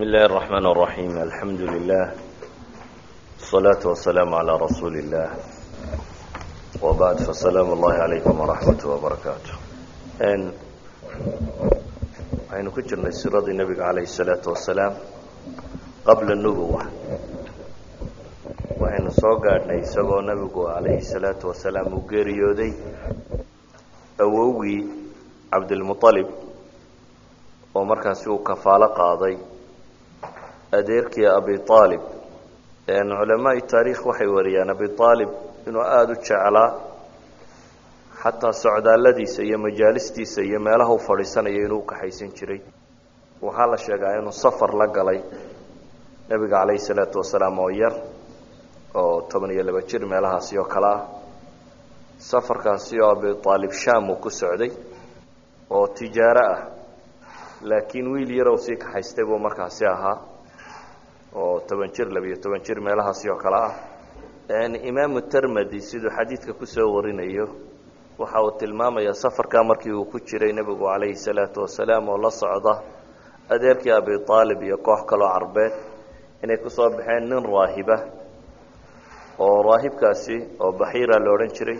بسم الله الرحمن الرحيم الحمد لله الصلاة والسلام على رسول الله وبعد فالسلام الله عليكم ورحمة وبركاته n waxaynu ku jirnay siradii nebiga calayh الsalaatu wasalaam qabla nubuwa waxaynu soo gaadhnay isagoo nebigu calayhi الsalaatu wasalaam uu geeriyooday awowgii cabdilmuطalib oo markaasi uu kafaalo qaaday adeerkii abi aalib culamaai taariikh waxay wariyaan abi aalib inuu aada u jeclaa xataa socdaalladiisa iyo majaalistiisa iyo meelaha u fadhiisanayo inuu kaxaysan jiray. Waxaa la sheegaa inuu safar la galay nebiga calayhi salaatu wasalaam oo yar oo toban iyo laba jir meelahaasi oo kale ah safarkaasi oo abi aalib sham uu ku socday oo tijaaro ah laakiin wiil yarow sii kaxaystay buu markaasi ahaa oo toban jir labiyo toban jir meelahaasi oo kale ah. Imaamu termedi siduu xadiidka ku soo warinayo waxa uu tilmaamayaa safarkaa markii uu ku jiray nebigu calayhi salaatu wasalaam oo la socda adeerkii abi aalib iyo koox kaloo carbeed. Inay ku soo baxeen nin raahiba oo raahibkaasi oo baxiira la odhan jiray.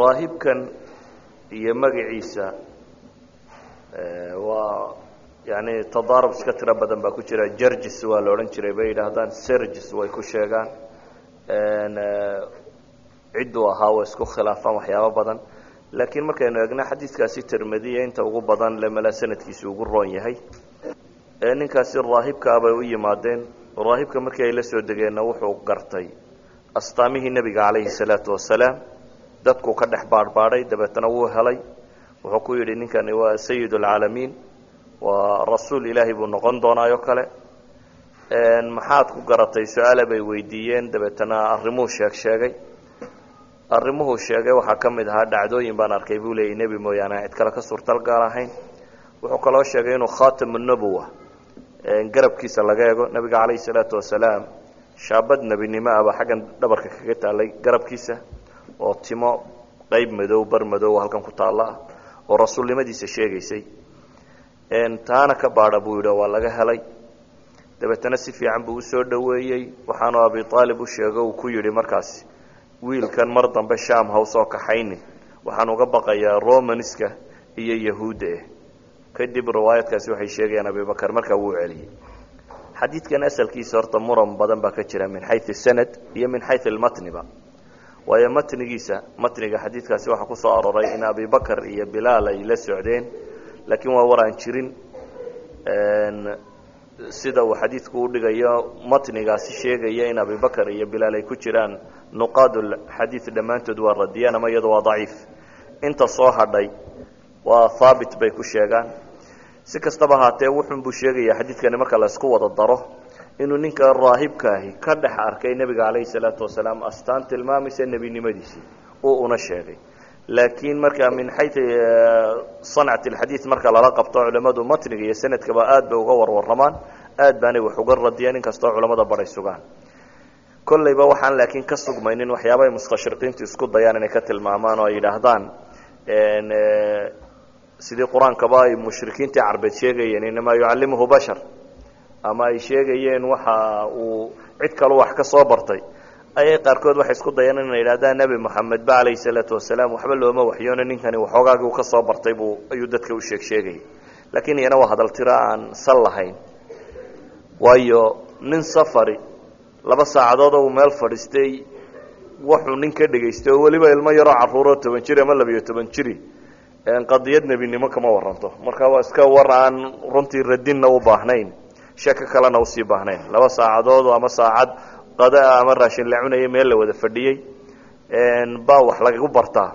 Raahibkan iyo magaciisa waa yani tadaarub iska tiro badan baa ku jira. Jergis waa la odhan jiray. Bay yidhaahdaan sergis way ku sheegaan. Cidduu ahaa way isku khilaafaan waxyaabo badan. Laakiin markaynu eegna xadiidkaasi termediya inta ugu badan lemala sanadkiisu ugu roon yahay. Ninkaasi raahibkaa bay u yimaadeen. Raahibka markii ay la soo degeenna wuxuu gartay astaamihii nebiga calayhi salaatu wasalaam. Dadkuu ka dhex baadhbaadhay dabeetana wuu helay. Wuxuu ku yidhi ninkani waa sayid alcaalamiin waa rasuul ilaahay buu noqon doonaayo kale. Maxaad ku garatay su'aala bay weydiiyeen dabeetana arrimuu sheeg sheegay. Arrimuhuu sheegay waxaa ka mid ahaa dhacdooyin baan arkay buu leeyay nebi mooyaane cid kale ka suurtal gaar ahayn. Wuxuu kaloo sheegay inuu khatamu nubuwa garabkiisa laga eego nebiga calayhi salaatu wasalaam shaabad nebinimo ahba xaggan dhabarka kaga taalay garabkiisa oo timo qeyb madow bar madow halkan ku taalla ah oo rasuulnimadiisa sheegaysay taana ka baadha buu yidhi waa laga helay. Dabeetana si fiican buu u soo dhoweeyey. Waxaanu abi aalib u sheego uu ku yidhi markaasi wiilkan mar dambe sham ha u soo kaxaynin. Waxaan uga baqayaa romanska iyo yahuudda eh. Kadib riwaayadkaasi waxay sheegayaan abibakar markaa wuu celiyey. Xadiidkan asalkiisa horta muran badan baa ka jira min xayu sanad iyo min xayu lmatniba waayo matnigiisa matniga xadiidkaasi waxaa ku soo aroray in abibakar iyo bilaal ay la socdeen laakiin waa war aan jirin sida uu xadiidku u dhigayo matnigaasi sheegaya in abibakar iyo bilaal ay ku jiraan nuqaadulxadiid dhammaantood waa radiyaan ama iyado waa daciif. Inta soo hadhay waa haabit bay ku sheegaan. Si kastaba haatee wuxun buu sheegaya xadiidkani marka la isku wada daro inuu ninka raahibkaahi ka dhex arkay nebiga calayhi salaatu wasalaam astaan tilmaamaysa nebinimadiisii uu una sheegay laakiin marka min xayu sancat alxadiid marka lala qabto culamadu matniga iyo sanadkaba aad bay uga warwaramaan aad baanay wax uga radiyeen inkastoo culamada baray sugaan. Kollayba waxaan laakiin ka sugmaynin waxyaabahay mustashriqiintu isku dayaan inay ka tilmaamaan oo ay yidhaahdaan sidii qur'aankaba ay mushrikiintii carbeed sheegayeen inamaa yucallimuhu bashar. Ama ay sheegayeen waxa uu cid kalu wax ka soo bartay ayay qaarkood waxay isku dayeen inay yidhahdaan nebi moxamed ba calayhi salaatu wasalaam waxba looma waxyoona ninkani waxoogaagii uu ka soo bartay buu ayuu dadka u sheeg sheegayay laakiin iyana waa hadal tiro aan sal lahayn. Waayo nin safari laba saacadood uu meel fadhiistay wuxuu nin ka dhegaystay oo weliba ilmo yaroo caruuroo toban jiri ama labiyo toban jiri. Qadiyad nebinimo kama waranto marka waa iska war aan runtii radinna u baahnayn. Sheeko kalena u sii baahnayn. Laba saacadood ama saacad qadaa ama raashin la cunaya meel la wada fadhiyey baa wax lagagu bartaa.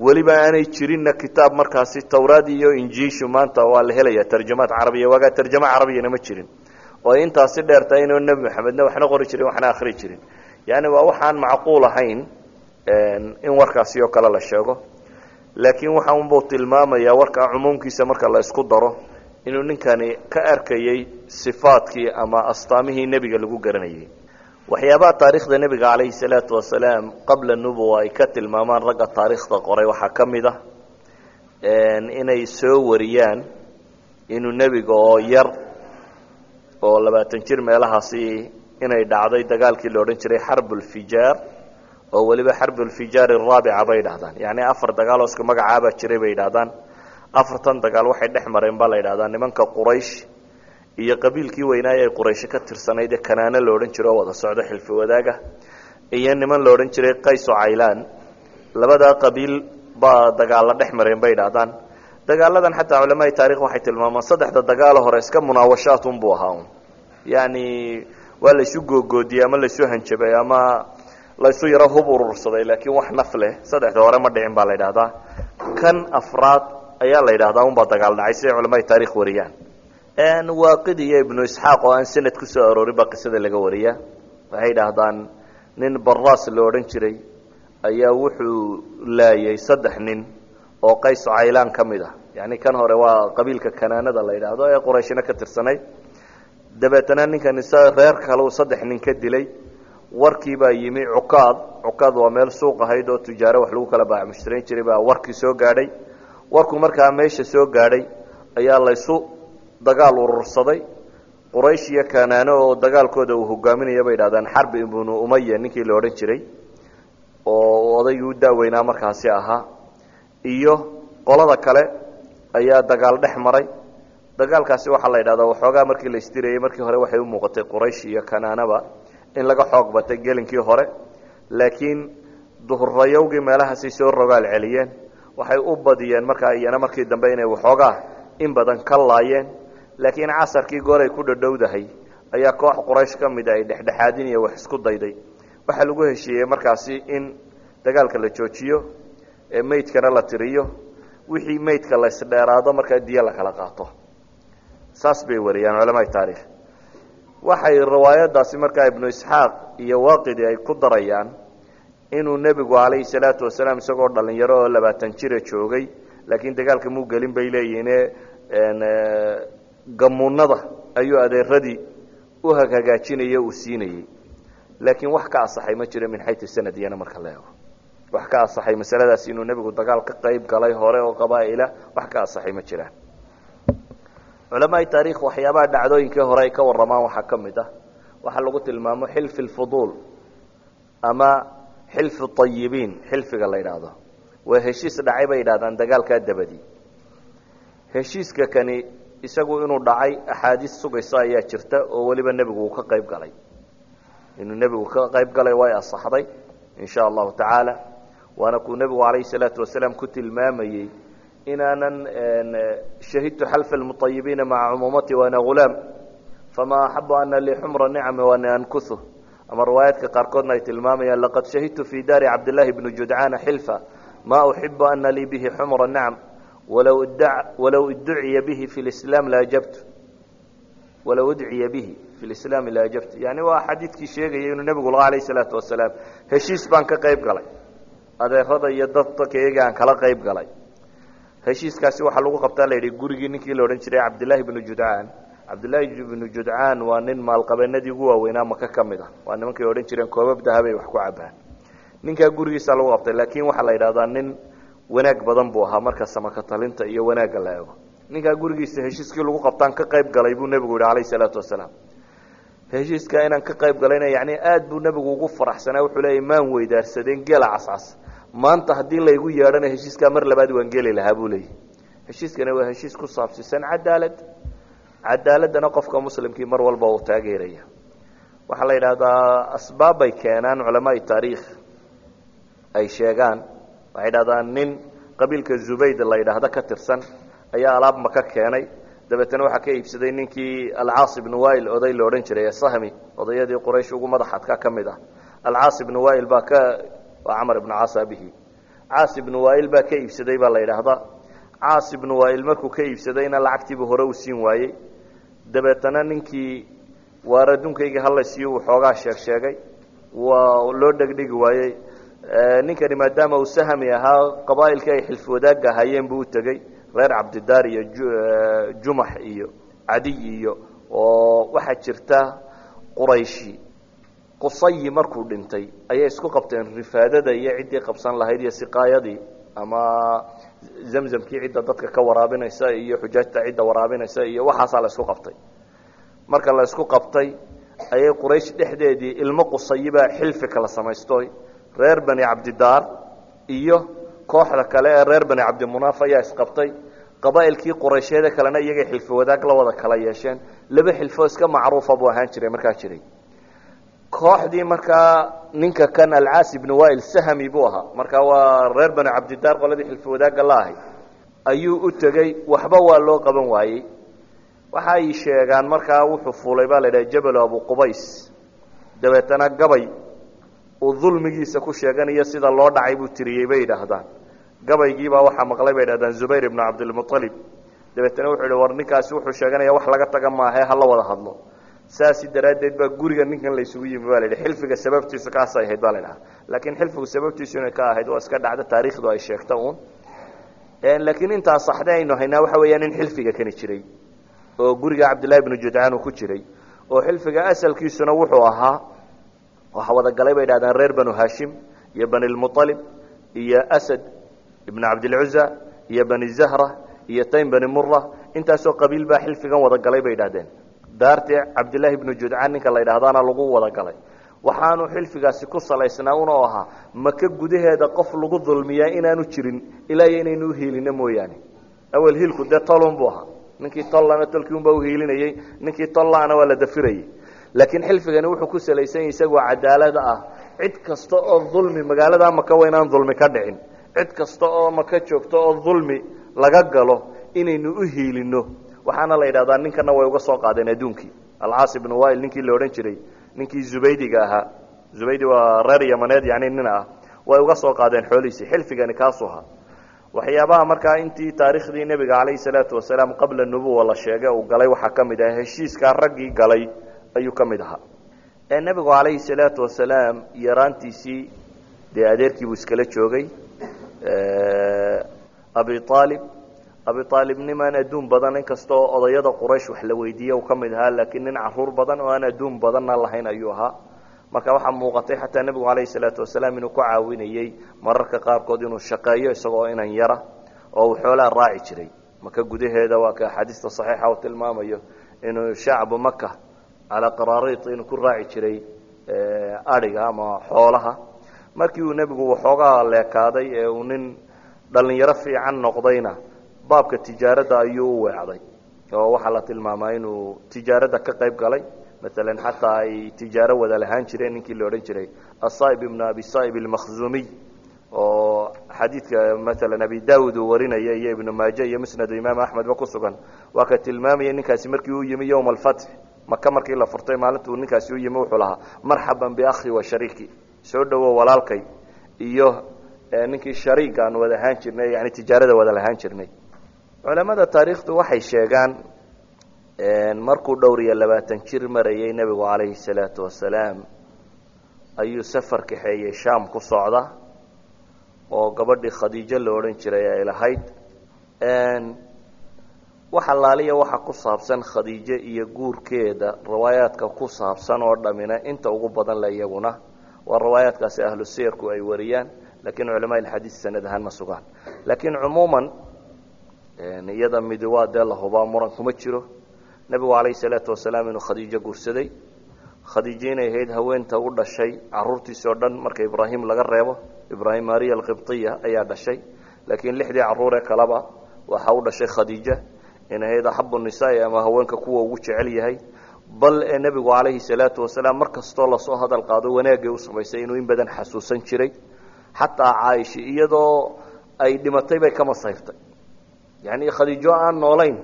Weliba aanay jirinna kitaab markaasi tawraad iyo injiishu maanta waa la helaya tarjamaad carabiya. Waagaa tarjamo carabiyana ma jirin. Oo intaasi dheertahay inuu nebi maxamedna waxna qori jirin waxna akhri jirin. Yani waa waxaan macquul ahayn in warkaasi oo kale la sheego. Laakiin waxa unbuu tilmaamayaa warka cumuumkiisa marka la isku daro inuu ninkani ka arkayey sifaadkii ama astaamihii nebiga lagu garanayay waxyaabaha taarikhda nebiga calayhi salaatu wasalaam qabla nubuwa ay ka tilmaamaan ragga taariikhda qoray waxaa ka mid ah inay soo wariyaan inuu nebiga oo yar oo labaatan jir meelahaasi inay dhacday dagaalkii la odhan jiray xarbulfijaar oo weliba xarbulfijaar araabica bay dhahdaan yacni afar dagaal oo isku magacaabaa jiray bay yidhahdaan afartan dagaal waxay dhex mareen baa la yidhahdaa. Nimanka quraysh iyo qabiilkii weynaaye ay quraysho ka tirsanayd ee kanaano la odhan jiro oo wada socdo xilfi wadaaga iyo niman la odhan jiray qayso caylaan. Labadaa qabiil baa dagaalla dhex mareen bay yidhahdaan dagaaladan xataa culamaai taarikh waxay tilmaamaan saddexda dagaalo hore iska munaawashaatun buu ahaa un yacni waa laysu googoodiyey ama laysu hanjabay ama laysu yaro hub urursaday laakiin wax naf leh saddexda hore ma dhicin baa la yidhahdaa kan afraad ayaa la yidhahdaa unbaa dagaal dhacay siday culamaai taarikh wariyaan waaqid iyo ibnu isxaaq oo aan sanad ku soo aroorin baa qisada laga wariyaa. Waxay idhaahdaan nin baraas la odhan jiray ayaa wuxuu laayay saddex nin oo qayso caylaan ka mid ah. Yacni kan hore waa qabiilka kanaanada la yidhaahdo ee qurayshina ka tirsanayd dabeetana ninkan isa reer kaleu saddex nin ka dilay. Warkii baa yimi cukaad. Cukaad waa meel suuq ahayd oo tujaaro wax lagu kala baac mushtarayn jiray baa warkii soo gaadhay. Warku markaa meesha soo gaadhay ayaa laysu dagaal urursaday. Quraysh iyo kanaano oo dagaalkooda uu hogaaminaya bay idhahdaan xarbi ibnu umaya ninkii la odhan jiray oo odaygii u daaweynaa markaasi ahaa iyo qolada kale ayaa dagaal dhex maray. Dagaalkaasi waxaa la yidhahdaa waxoogaa markii la isdirayey markii hore waxay u muuqatay quraysh iyo kanaanaba in laga xoog batay gelinkii hore. Laakiin duhurayowgii meelahaasay soo rogaal celiyeen waxay u badiyeen markaa iyana markii dambe inay waxoogaa in badan ka laayeen laakiin casarkii gooray ku dhadhowdahay ayaa koox quraysh ka mida ay dhexdhexaadin iyo wax isku dayday. Waxaa lagu heshiiyey markaasi in dagaalka la joojiyo ee meydkana la tiriyo wixii meydka la isdheeraado markaa diyo la kala qaato. Saas bay wariyaan culamaai taarikh waxay riwaayadaasi markaa ibnu isxaaq iyo waaqidi ay ku darayaan inuu nebigu calayhi salaatu wasalaam isagoo dhalinyaro oo labaatan jira joogay laakiin dagaalka muu gelin bay leeyihiine gamuunada ayuu adeeradii u hagaajinaya uu siinayey laakiin wax ka asaxay ma jiro min xayu sanad iyana marka la eego. Wax ka asaxay masaladaasi inuu nebigu dagaal ka qayb galay hore oo qabaa'ila wax ka asaxay ma jiraan. Culamaai taarikh waxyaabaha dhacdooyinkii hore ay ka warramaan waxaa ka mid ah waxaa lagu tilmaamo xilfi lfuduul ama xilfi ayibiin xilfiga la yidhaahdo. Waa heshiis dhacay bay yidhahdaan dagaalkaa dabadii. Heshiiska kani isagu inuu dhacay axaadiis sugaysa ayaa jirta oo weliba nebigu uu ka qayb galay. Inuu nebigu ka qayb galay way asaxday in allahu tacaala. Waana kuu nebigu calayhi salaatu wasalaam ku tilmaamayey inaanan shahidtu xalfa lmuayibiina maca cumuumati waana hulaam fama axabu ana lii xumra nicami waana ankuhu ama riwaayaadka qaarkoodna ay tilmaamayaan laqad shahidtu fi daari cabdillaahi bni judcaana xilfa ma uxibu ana lii bihi xumra nicam walow idduciya bihi fi lislaam laajabtu walow udciya bihi fi lislaami laajabtu yani waa xadiidkii sheegaya inuu nebigu laha alayh salaatu wasalaam heshiis baan ka qayb galay. Adeerada iyo dadka iyaga aan kala qayb galay. Heshiiskaasi waxaa lagu qabtaa la yidhi gurigii ninkii la odhan jiray cabdillaahi bnu judcaan cabdillaahi bnu judcaan waa nin maalqabeenadii ugu waaweynaa maka ka mid ah. Waa nimankay odhan jireen koobab dahabay wax ku cabaan ninkaa gurigiisa lagu qabtay laakiin waxaa la yidhahdaa nin wanaag badan buu ahaa marka samaka talinta iyo wanaagga la eego ninkaa gurigiisa heshiiskii lagu qabtaan ka qayb galay buu nebigu yihi calayhi salaatu wasalaam. Heshiiskaa inaan ka qayb galayna yani aad buu nebigu ugu faraxsanaa wuxuu leeyay maan weydaarsadeen gela cascas. Maanta haddii laygu yeedhana heshiiskaa mar labaad waan geli lahaa buu leeyahy heshiiskani waa heshiis ku saabsiisan cadaalad. Cadaaladdana qofka muslimkii mar walba uu taageeraya. Waxaa la yidhaahdaa asbaabbay keenaan culamaai taariikh ay sheegaan waxay dhahdaan nin qabiilka zubayd la yidhaahdo ka tirsan. Ayaa alaab maka keenay. Dabeetana waxaa ka iibsaday ninkii alcaas ibnu wail oday la odhan jiray sahmi odayadii quraysh ugu madaxadka ka mid ah. Alcaas ibnu wail baa ka camar ibnu caas abihi caas ibnu wail baa ka iibsaday baa la yidhaahdaa caas ibnu wail markuu ka iibsadayna lacagtiibuu hore u siin waayey. Dabeetana ninkii waar adduunkaygii halaysiiyo uu xoogaa sheeg sheegay. Waa loo dhegdhigi waayey ninkani maadaama uu sahmi ahaa qabaa'ilkii ay xilfi wadaagga ahaayeen buu u tegey. Reer cabdidaar iyo jumax iyo cadiy iyo oo waxaa jirta qurayshi. Qusayi markuu dhintay ayay isku qabteen rifaadada iyo ciddii qabsan lahayd iyo siqaayadii ama zamzamkii cidda dadka ka waraabinaysa iyo xujaajta cidda waraabinaysa iyo waxaasaa la isku qabtay. Marka la isku qabtay ayay quraysh dhexdeedii ilmo qusayibaa xilfi kala samaystoy reer bani cabdidaar iyo kooxda kale ee reer bani cabdimunaaf ayaa isqabtay. Qabaa'ilkii quraysheeda kalena iyagay xilfi wadaag la wada kala yeesheen. Laba xilfoo iska macruufa buu ahaan jiray markaa jiray. Kooxdii markaa ninka kan alcaas ibnu wail sahmi buu ahaa. Markaa waa reer bani cabdidaar qoladii xilfi wadaagga la ahay ayuu u tegey waxba waa loo qaban waayey. Waxa ay sheegaan markaa wuxuu fuulay baa la idhaha jabalo abu qubays. Dabeetana gabay uu dulmigiisa ku sheeganayo sida loo dhacay buu tiriyey bay yidhaahdaan. Gabaygiibaa waxaa maqlay bay yidhahdaan zubayr ibnu cabdilmualib dabeetana wuxuu yihi war ninkaasi wuxuu sheeganaya wax laga taga maahae hala wada hadlo. Saasi daraaddeed baa guriga ninkan la isugu yimi ba la yidhi xilfiga sababtiisu kaasay ahayd ba la idhaha laakiin xilfigu sababtiisu inay ka ahayd waa iska dhacdo taariikhdu ay sheegta uun. Laakiin intaa saxde aynu haynaa waxa weeyaan in xilfiga kani jiray oo guriga cabdillahi ibnu judcaan uu ku jiray oo xilfiga asalkiisuna wuxuu ahaa waxa wada galay bay idhahdaan reer banu hashim iyo bani lmualib iyo asad ibnu cabdilcuza iyo bani zahra iyo taym bani mura intaasoo qabiil baa xilfigan wada galay bay idhahdeen daartii cabdillaahi ibnu judcaan ninka la yidhaahdaana lagu wada galay. Waxaanu xilfigaasi ku salaysnaa una ahaa maka gudaheeda qof lagu dulmiyaa inaanu jirin ilaa iyo inaynu uhiilino mooyaane. Awel hiilku dee tolun buu ahaa. Ninkii tollana tolkii unbaa uhiilinayey ninkii tollaana waa la dafirayey laakiin xilfigani wuxuu ku salaysan yahy isagoo cadaalada ah. Cid kasta oo dulmi magaalada maka waa inaan dulmi ka dhicin. Cid kasta oo maka joogto oo dulmi laga galo inaynu uhiilino waxaana la yidhahdaa ninkana way uga soo qaadeen adduunkii. Alcaas ibnu wail ninkii la odhan jiray ninkii zubaydiga ahaa. Zubaydi waa reer yamaneed yani nin ah. Way uga soo qaadeen xoolihiisii xilfigani kaasuu ahaa. Waxyaabaha markaa intii taariikhdii nebiga calayhi salaatu wasalaam qabla nubuwa la sheegay uu galay waxaa ka mid ah heshiiskaa raggii galay ayuu ka mid ahaa. Ee nebigu calayhi salaatu wasalaam yaraantiisii dee adeerkiibuu iskala joogay abi aalib abi aalibnimaan adduun badan inkastoo odayada quraysh wax la weydiiye uu ka mid ahaa laakiin nin carruur badan oo aan adduun badanna lahayn ayuu ahaa. Marka waxaa muuqatay xataa nebigu calayhi salaatu wasalaam inuu ku caawinayey mararka qaarkood inuu shaqeeyo isagoo inan yara oo uu xoolaa raaci jiray. Maka gudaheeda waa ka axaadiista saxiixa uu tilmaamayo inuu shacbu maka calaa qaraariid inuu ku raaci jiray adhiga ama xoolaha markii uu nebigu waxoogaa leekaaday ee uu nin dhalinyaro fiican noqdayna baabka tijaaradda ayuu u weecday oo waxaa la tilmaamaa inuu tijaaradda ka qayb galay maalan xataa ay tijaaro wada lahaan jireen ninkii la odhan jiray asaaib ibnu abi saaib almakhzumiy oo xadiidka maalan abi daawud uu warinaya iyo ibnu maaje iyo musnadu imaam axmedba ku sugan waa ka tilmaamaya ninkaasi markii uu yimi yowma alfatx maka markii la furtay maalintuu ninkaasi u yimi wuxuu lahaa marxaban biakhi wa shariiki. Soo dhowo walaalkay iyo ninkii shariik aan wada ahaan jirnay yani tijaarada wada lahaan jirnay. Culamada taariikhdu waxay sheegaan markuu dhowr iyo labaatan jir marayay nebigu calayhi salaatu wasalaam ayuu safar kaxeeyey shaam ku socda oo gabadhii khadiijo la odhan jiray ay lahayd wax allaaliya waxa ku saabsan khadiijo iyo guurkeeda riwaayaadka ku saabsan oo dhamina inta ugu badan le iyaguna waa riwaayaadkaasi ahlu siyarku ay wariyaan lakiin culamaa ilxadiid sanad ahaan ma sugaan. Laakiin cumuuman iyada midi waa dee la hubaa muran kuma jiro. Nebigu calayhi salaatu wasalaam inuu khadiijo guursaday. Khadiijo inay ahayd haweenta u dhashay caruurtiisi oo dhan marka ibraahim laga reebo ibraahim mariya alqibtiya ayaa dhashay. Laakiin lixdii caruuree kaleba waxa u dhashay khadiija inay ahayd axabu nisaai ama haweenka kuwa ugu jecel yahay bal ee nebigu calayhi salaatu wasalaam mar kastoo la soo hadal qaado wanaagay u samaysay inuu in badan xasuusan jiray. Xataa caaisha iyadoo ay dhimatay bay ka masayrtay. Yani khadiijo aan noolayn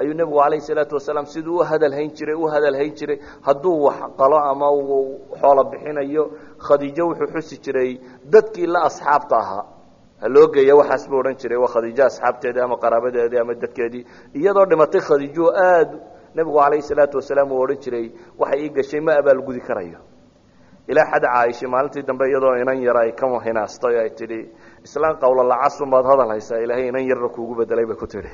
ayuu nebigu calayhi salaatu wasalaam siduu u hadalhayn jiray u hadalhayn jiray. Hadduu wax qalo ama uu xoolo bixinayo khadiijo wuxuu xusi jiray dadkii la asxaabta ahaa ha loo geeya waxaas buu odhan jiray waa khadiijo asxaabteedii ama qaraabadeedii ama dadkeedii. Iyadoo dhimatay khadiijo aada nebigu calayhi salaatu wasalaam uu odhan jiray waxay ii gashay ma abaalgudi karayo. Ilaa xad caaisha maalintii dambe iyadoo inan yara ay ka hinaastay ay tidhi islaan qawlo lacasun baad hadal haysaa ilaahay inan yarna kuugu bedelay bay ku tidhi.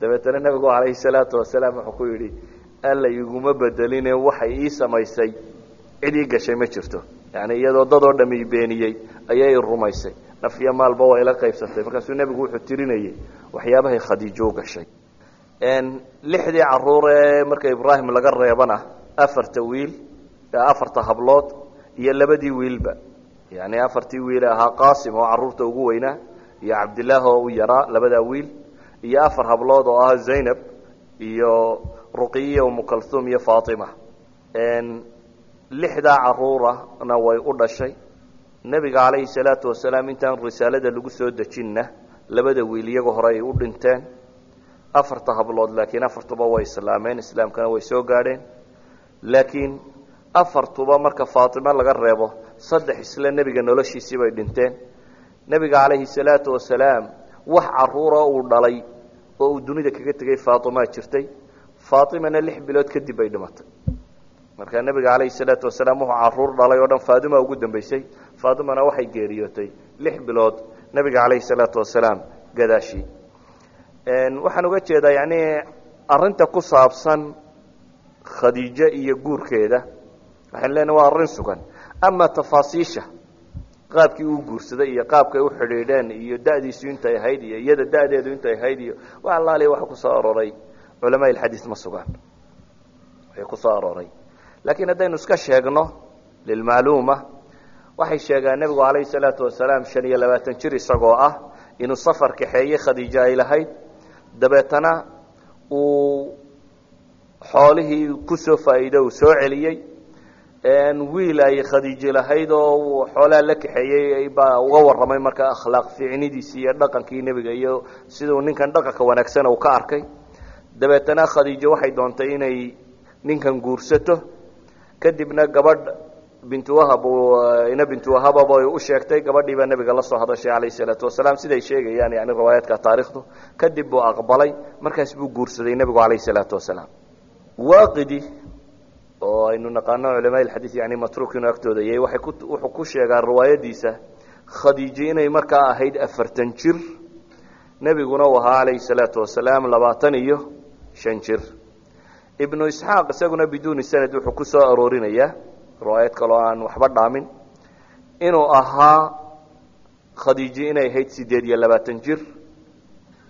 Dabeetana nebigu calayhi salaatu wasalaam wuxuu ku yidhi alla iguma bedeline waxay ii samaysay cid ii gashay ma jirto. Yani iyadoo dadoo dham i beeniyey ayay rumaysay naf iyo maalba waa ila qaybsatay markaasuu nebigu wuxuu tirinayay waxyaabahay khadiijo u gashay. Lixdii carruur ee marka ibraahim laga reebana afarta wiil afarta hablood iyo labadii wiilba. Yani afartii wiil ahaa qasim oo carruurta ugu weynaa iyo cabdillaah oo u yaraa labadaa wiil iyo afar hablood oo ah zaynab iyo ruqiya umukalthum iyo fatima lixdaa caruurana way u dhashay nebiga calayhi salaatu wasalaam intaan risaalada lagu soo dejinna labada wiil iyagoo hore ay u dhinteen. Afarta hablood laakiin afartuba way islaameen islaamkana way soo gaadheen. Laakiin afartuba marka faatimo laga reebo saddex isla nebiga noloshiisii bay dhinteen. Nebiga calayhi salaatu wasalaam wax caruura uu dhalay oo uu dunida kaga tegay faatimaa jirtay. Faatimana lix bilood kadib bay dhimatay. Marka nebiga calayhi salaatu wasalaam wuxuu carruur dhalay oo dhan faadima ugu dambeysay faatimana waxay geeriyootay lix bilood nebiga calayhi salaatu wasalaam gadaashii. Waxaan uga jeedaa yani arinta ku saabsan khadiijo iyo guurkeeda. Waxaan leenahay waa arrin sugan. Ama tafaasiisha qaabkii uu guursaday iyo qaabkay u xidhiidheen iyo da'diisu intay ahayd iyo iyada da'deedu intay ahayd iyo wax allaaliya waxa ku soo arooray. Culamaa ilxadiis ma sugaan waxay ku soo arooray. Laakiin haddaynu iska sheegno lilmacluuma waxay sheegaan nebigu calayhi salaatu wasalaam shan iyo labaatan jir isagoo ah inuu safar kaxeeyey khadiijo ay lahayd. Dabeetana uu xoolihii ku soo faa'iido uu soo celiyey wiil ay khadiijo lahayd oo xoolaha la kaxeeyey baa uga warramay marka akhlaaq fiicnidiisii iyo dhaqankii nebiga iyo siduu ninkan dhaqanka wanaagsan uu ka arkay. Dabeetana khadiijo waxay doontay inay ninkan guursato. Kadibna gabadh bintu wahab ina bintu wahababa ay u sheegtay gabadhii baa nebiga la soo hadashay calayhi salaatu wasalaam. Siday sheegayaan yani riwaayaadka taarikhdu kadib buu aqbalay markaas buu guursaday nebigu calayhi salaatu wasalaam. Waaqidi oo aynu naqaano culamaa ilxadiid yani matruuk inuu agtooda yahay waxay ku wuxuu ku sheegaa riwaayadiisa khadiijo inay markaa ahayd afartan jir. Nebiguna uu ahaa calayhi salaatu wasalaam labaatan iyo shan jir. Ibnu isxaaq isaguna biduuni sanad wuxuu ku soo aroorinayaa riwaayad kaloo aan waxba dhaamin. Inuu ahaa khadiijo inay ahayd sideed iyo labaatan jir.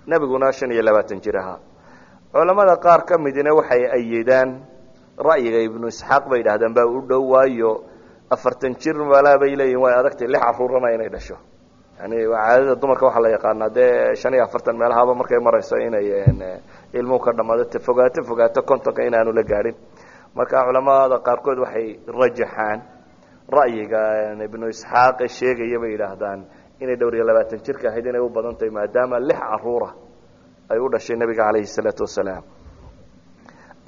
Nebiguna shan iyo labaatan jir ahaa. Culamada qaar ka midina waxay ayidaan ra'yiga ibnu isxaaq bay yidhahdaan baa u dhow waayo afartan jir malaa bay leeyihiin way adagtay lix caruurana inay dhasho. Yani caadada dumarka waxaa la yaqaanaa dee shan iyo afartan meelahaba markay marayso inay ilmuhu ka dhamaado te fogaato fogaato kontonka inaanu la gaadhin marka culamada qaarkood waxay rajaxaan ra'yiga ibnu isxaaq sheegaya bay yidhaahdaan inay dhowr iyo labaatan jirka ahayd inay u badan tahay maadaama lix caruura ay u dhashay nebiga calayhi salaatu wasalaam.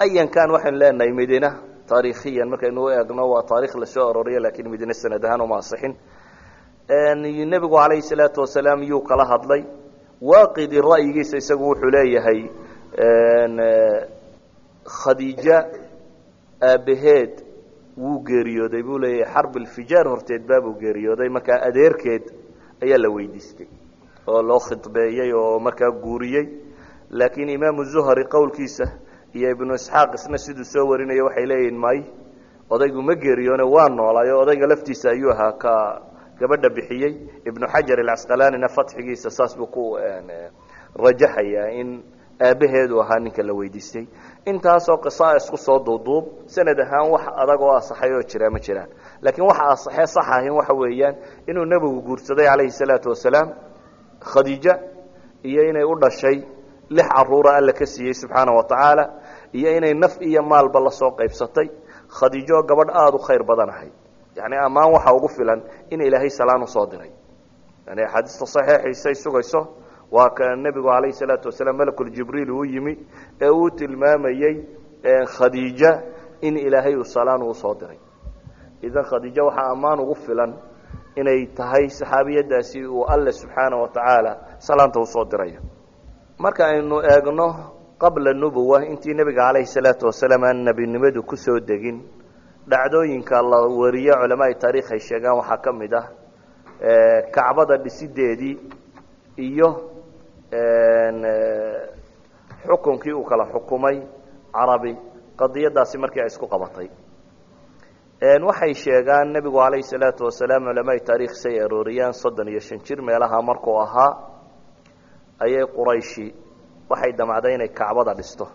Ayankan waxaynu leenahay midina taariikhiyan markaynu eegno waa taarikh la soo arooriya laakiin midina sanad ahaan uma asixin nebigu calayhi salaatu wasalaam yuu kala hadlay. Waaqidi ra'yigiisa isagu wuxuu leeyahay khadiija aabaheed wuu geeriyooday buu leeyahay xarb ilfijaar horteed baabuu geeriyooday. Markaa adeerkeed ayaa la weydiistay oo loo khidbeeyey oo markaa guuriyey. Laakiin imaamu zuhari qowlkiisa iyo ibnu isxaaq isna siduu soo warinayo waxay leeyihiin may odaygu ma geeriyoone waa noolaayo odayga laftiisa ayuu ahaa ka gabadha bixiyey. Ibnu xajar alcasqalaanina fatxigiisa saas buu ku rajaxayaa in aabaheedu ahaa ninka la weydiistay intaasoo qisaa isku soo duuduub sanad ahaan wax adag oo asaxay oo jira ma jiraan. Laakiin waxa asaxee sax ahin waxa weeyaan inuu nebigu guursaday calayhi salaatu wasalaam khadiija iyo inay u dhashay lix caruura alla ka siiyey subxaana wa tacaala iyo inay naf iyo maalba la soo qaybsatay khadiijo oo gabadh aada u khayr badan ahayd yani ammaan waxaa ugu filan in ilaahay salaan u soo diray. Yani axaadiista saxiixiisay sugayso waa ka nebigu calayhi salaatu wasalaam malakuljibriil uu yimi ee uu tilmaamayey khadiija in ilaahay uu salaan u soo diray. Idan khadiijo waxaa ammaan ugu filan inay tahay saxaabiyadaasi uu alle subxaana wa tacaala salaanta u soo dirayo. Marka aynu eegno qabla nubuwa intii nebiga calayhi salaatu wasalaam aan nebinimadu ku soo degin dhacdooyinka la wariyo culamaai taarikh ay sheegaan waxaa ka mid ah kacbada dhisideedii iyo xukunkii uu kala xukumay carabi qadiyadaasi markii ay isku qabatay. Waxay sheegaan nebigu calayhi salaatu wasalaam culamaai taariikh say arooriyaan soddon iyo shan jir meelaha markuu ahaa ayay qurayshi waxay damacday inay kacbada dhisto.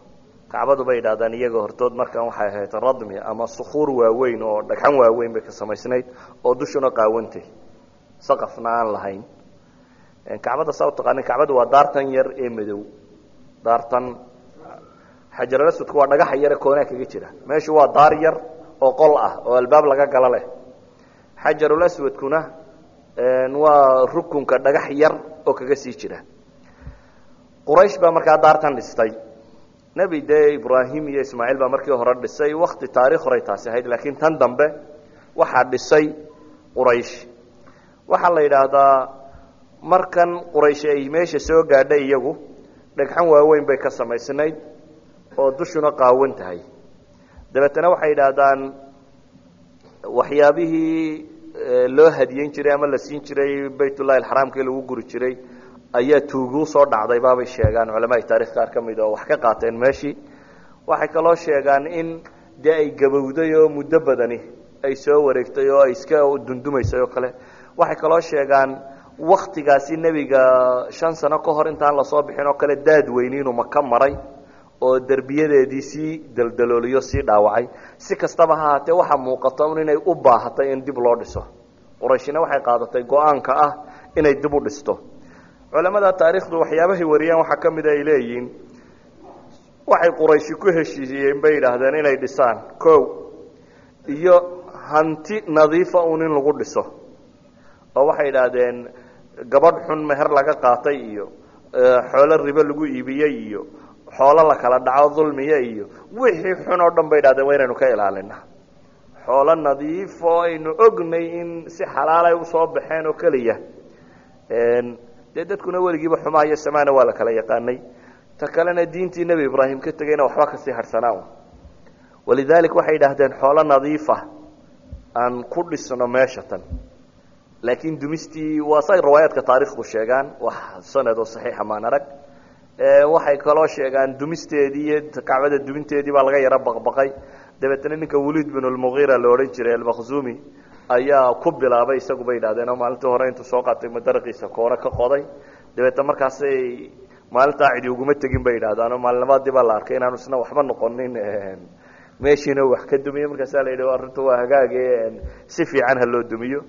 Kacbadu bay yidhahdaan iyaga hortood markan waxay ahayd radmi ama sukuur waaweyn oo dhagxan waaweyn bay ka samaysnayd oo dushuna qaawantay. Saqafna aan lahayn kacbada saa utaqaanin kacbadu waa daartan yar ee madow. Daartan xajarulaswadku waa dhagaxa yare koonaa kaga jira. Meeshu waa daar yar oo qol ah oo albaab laga galo leh. Xajarulaswadkuna waa rukunka dhagax yar oo kaga sii jira. Quraysh baa markaa daartan dhistay. Nebi dee ibraahim iyo ismaaciil baa markii hore dhisay. Wakti taarikh horay taasi ahayd laakiin tan dambe waxaa dhisay quraysh. Waxaa la yidhaahdaa markan quraysh ay meesha soo gaadhay iyagu dhagxan waaweyn bay ka samaysnayd oo dushuna qaawan tahay. Dabeetana waxay yidhaahdaan waxyaabihii loo hadiyeyn jiray ama la siin jiray baytullahi alxaraamkii lagu guri jiray ayaa tuuguu soo dhacday baabay sheegaan. Culamaai taarikh qaar ka mid oo wax ka qaateen meeshii. Waxay kaloo sheegaan in dee ay gabowday oo muddo badani ay soo wareegtay oo ay iska dundumaysay oo kale. Waxay kaloo sheegaan waktigaasi nebiga shan sano ka hor intaan la soo bixin oo kale daad weyni inuu maka maray oo derbiyadeedii sii daldalooliyo sii dhaawacay. Si kastaba ha haatee waxaa muuqata un inay u baahatay in dib loo dhiso. Qurayshina waxay qaadatay go'aanka ah inay dib u dhisto. Culamada taariikhdu waxyaabahay wariyaan waxaa ka mida ay leeyihiin. Waxay qurayshi ku heshiiyeen bay yidhaahdeen inay dhisaan o iyo hanti nadiifa un in lagu dhiso. Oo waxay yidhaahdeen gabadh xun meher laga qaatay iyo xoolo ribo lagu iibiyey iyo xoolo la kala dhaco dulmiya iyo wixii xun oo dhan bay yidhahdeen waa inaynu ka ilaalina xoolo nadiif oo aynu ognay in si xalaalay u soo baxeen oo keliya. Dee dadkuna weligiiba xumaa iyo samaana waa la kala yaqaanay. Ta kalena diintii nebi ibraahim ka tegeyna waxba ka sii harsanaa walidalik waxay yidhaahdeen xoolo nadiifa aan ku dhisno meesha tan laakiin dumistii waa say riwaayaadka taarikhdu sheegaan wax sanad oo saxiixa maan arag. Waxay kaloo sheegaan dumisteedii iyo kacbada duminteedii baa laga yaro baqbaqay. Dabeetna ninka waliid bin la odhan jiray almakhzumi ayaa ku bilaabay isagu bay yidhahdeen oo maalintii hore intuu soo qaatay madaraqiisa koone ka qoday. Dabeetna markaasay maalintaa cidi uguma tegin bay yidhahdaan oo maalinimaadii baa la arkay inaanu isna waxba noqonin meeshiina wax ka dumiyo. Markaasaa la yidhi arrintu waa hagaage si fiican ha loo dumiyo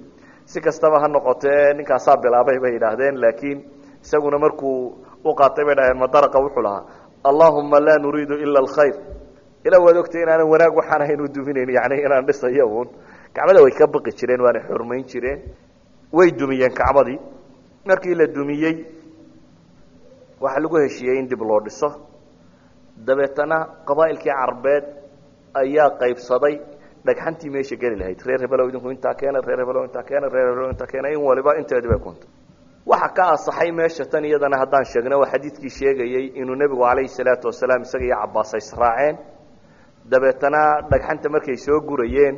si kastaba ha noqotee ninkaasaa bilaabay bay yidhaahdeen laakiin isaguna markuu u bay dhahdeen madaraqa wuxuu lahaa. Allahuma laa nuriidu ila alkhayr. Ilaa waad ogtay inaanan wanaag waxaan ahayn u duminayn yani inaan dhisayo uun. Kacbada way ka baqi jireen waana xurmayn jireen. Way dumiyeen kacbadii. Markii la dumiyey waxaa lagu heshiiyey in dib loo dhiso. Dabeetana qabaa'ilkii carbeed ayaa qaybsaday dhagxantii meesha geli lahayd reer hebelow idinku intaa keena reer hebelow intaa keena reer hebelow intaa keena in waliba inteedii bay kunta waxa ka asaxay meesha tan iyadana haddaan sheegna waa xadiidkii sheegayey inuu nebigu calayhi salaatu wasalaam isaga iyo cabaas ay israaceen dabeetana dhagxanta markay soo gurayeen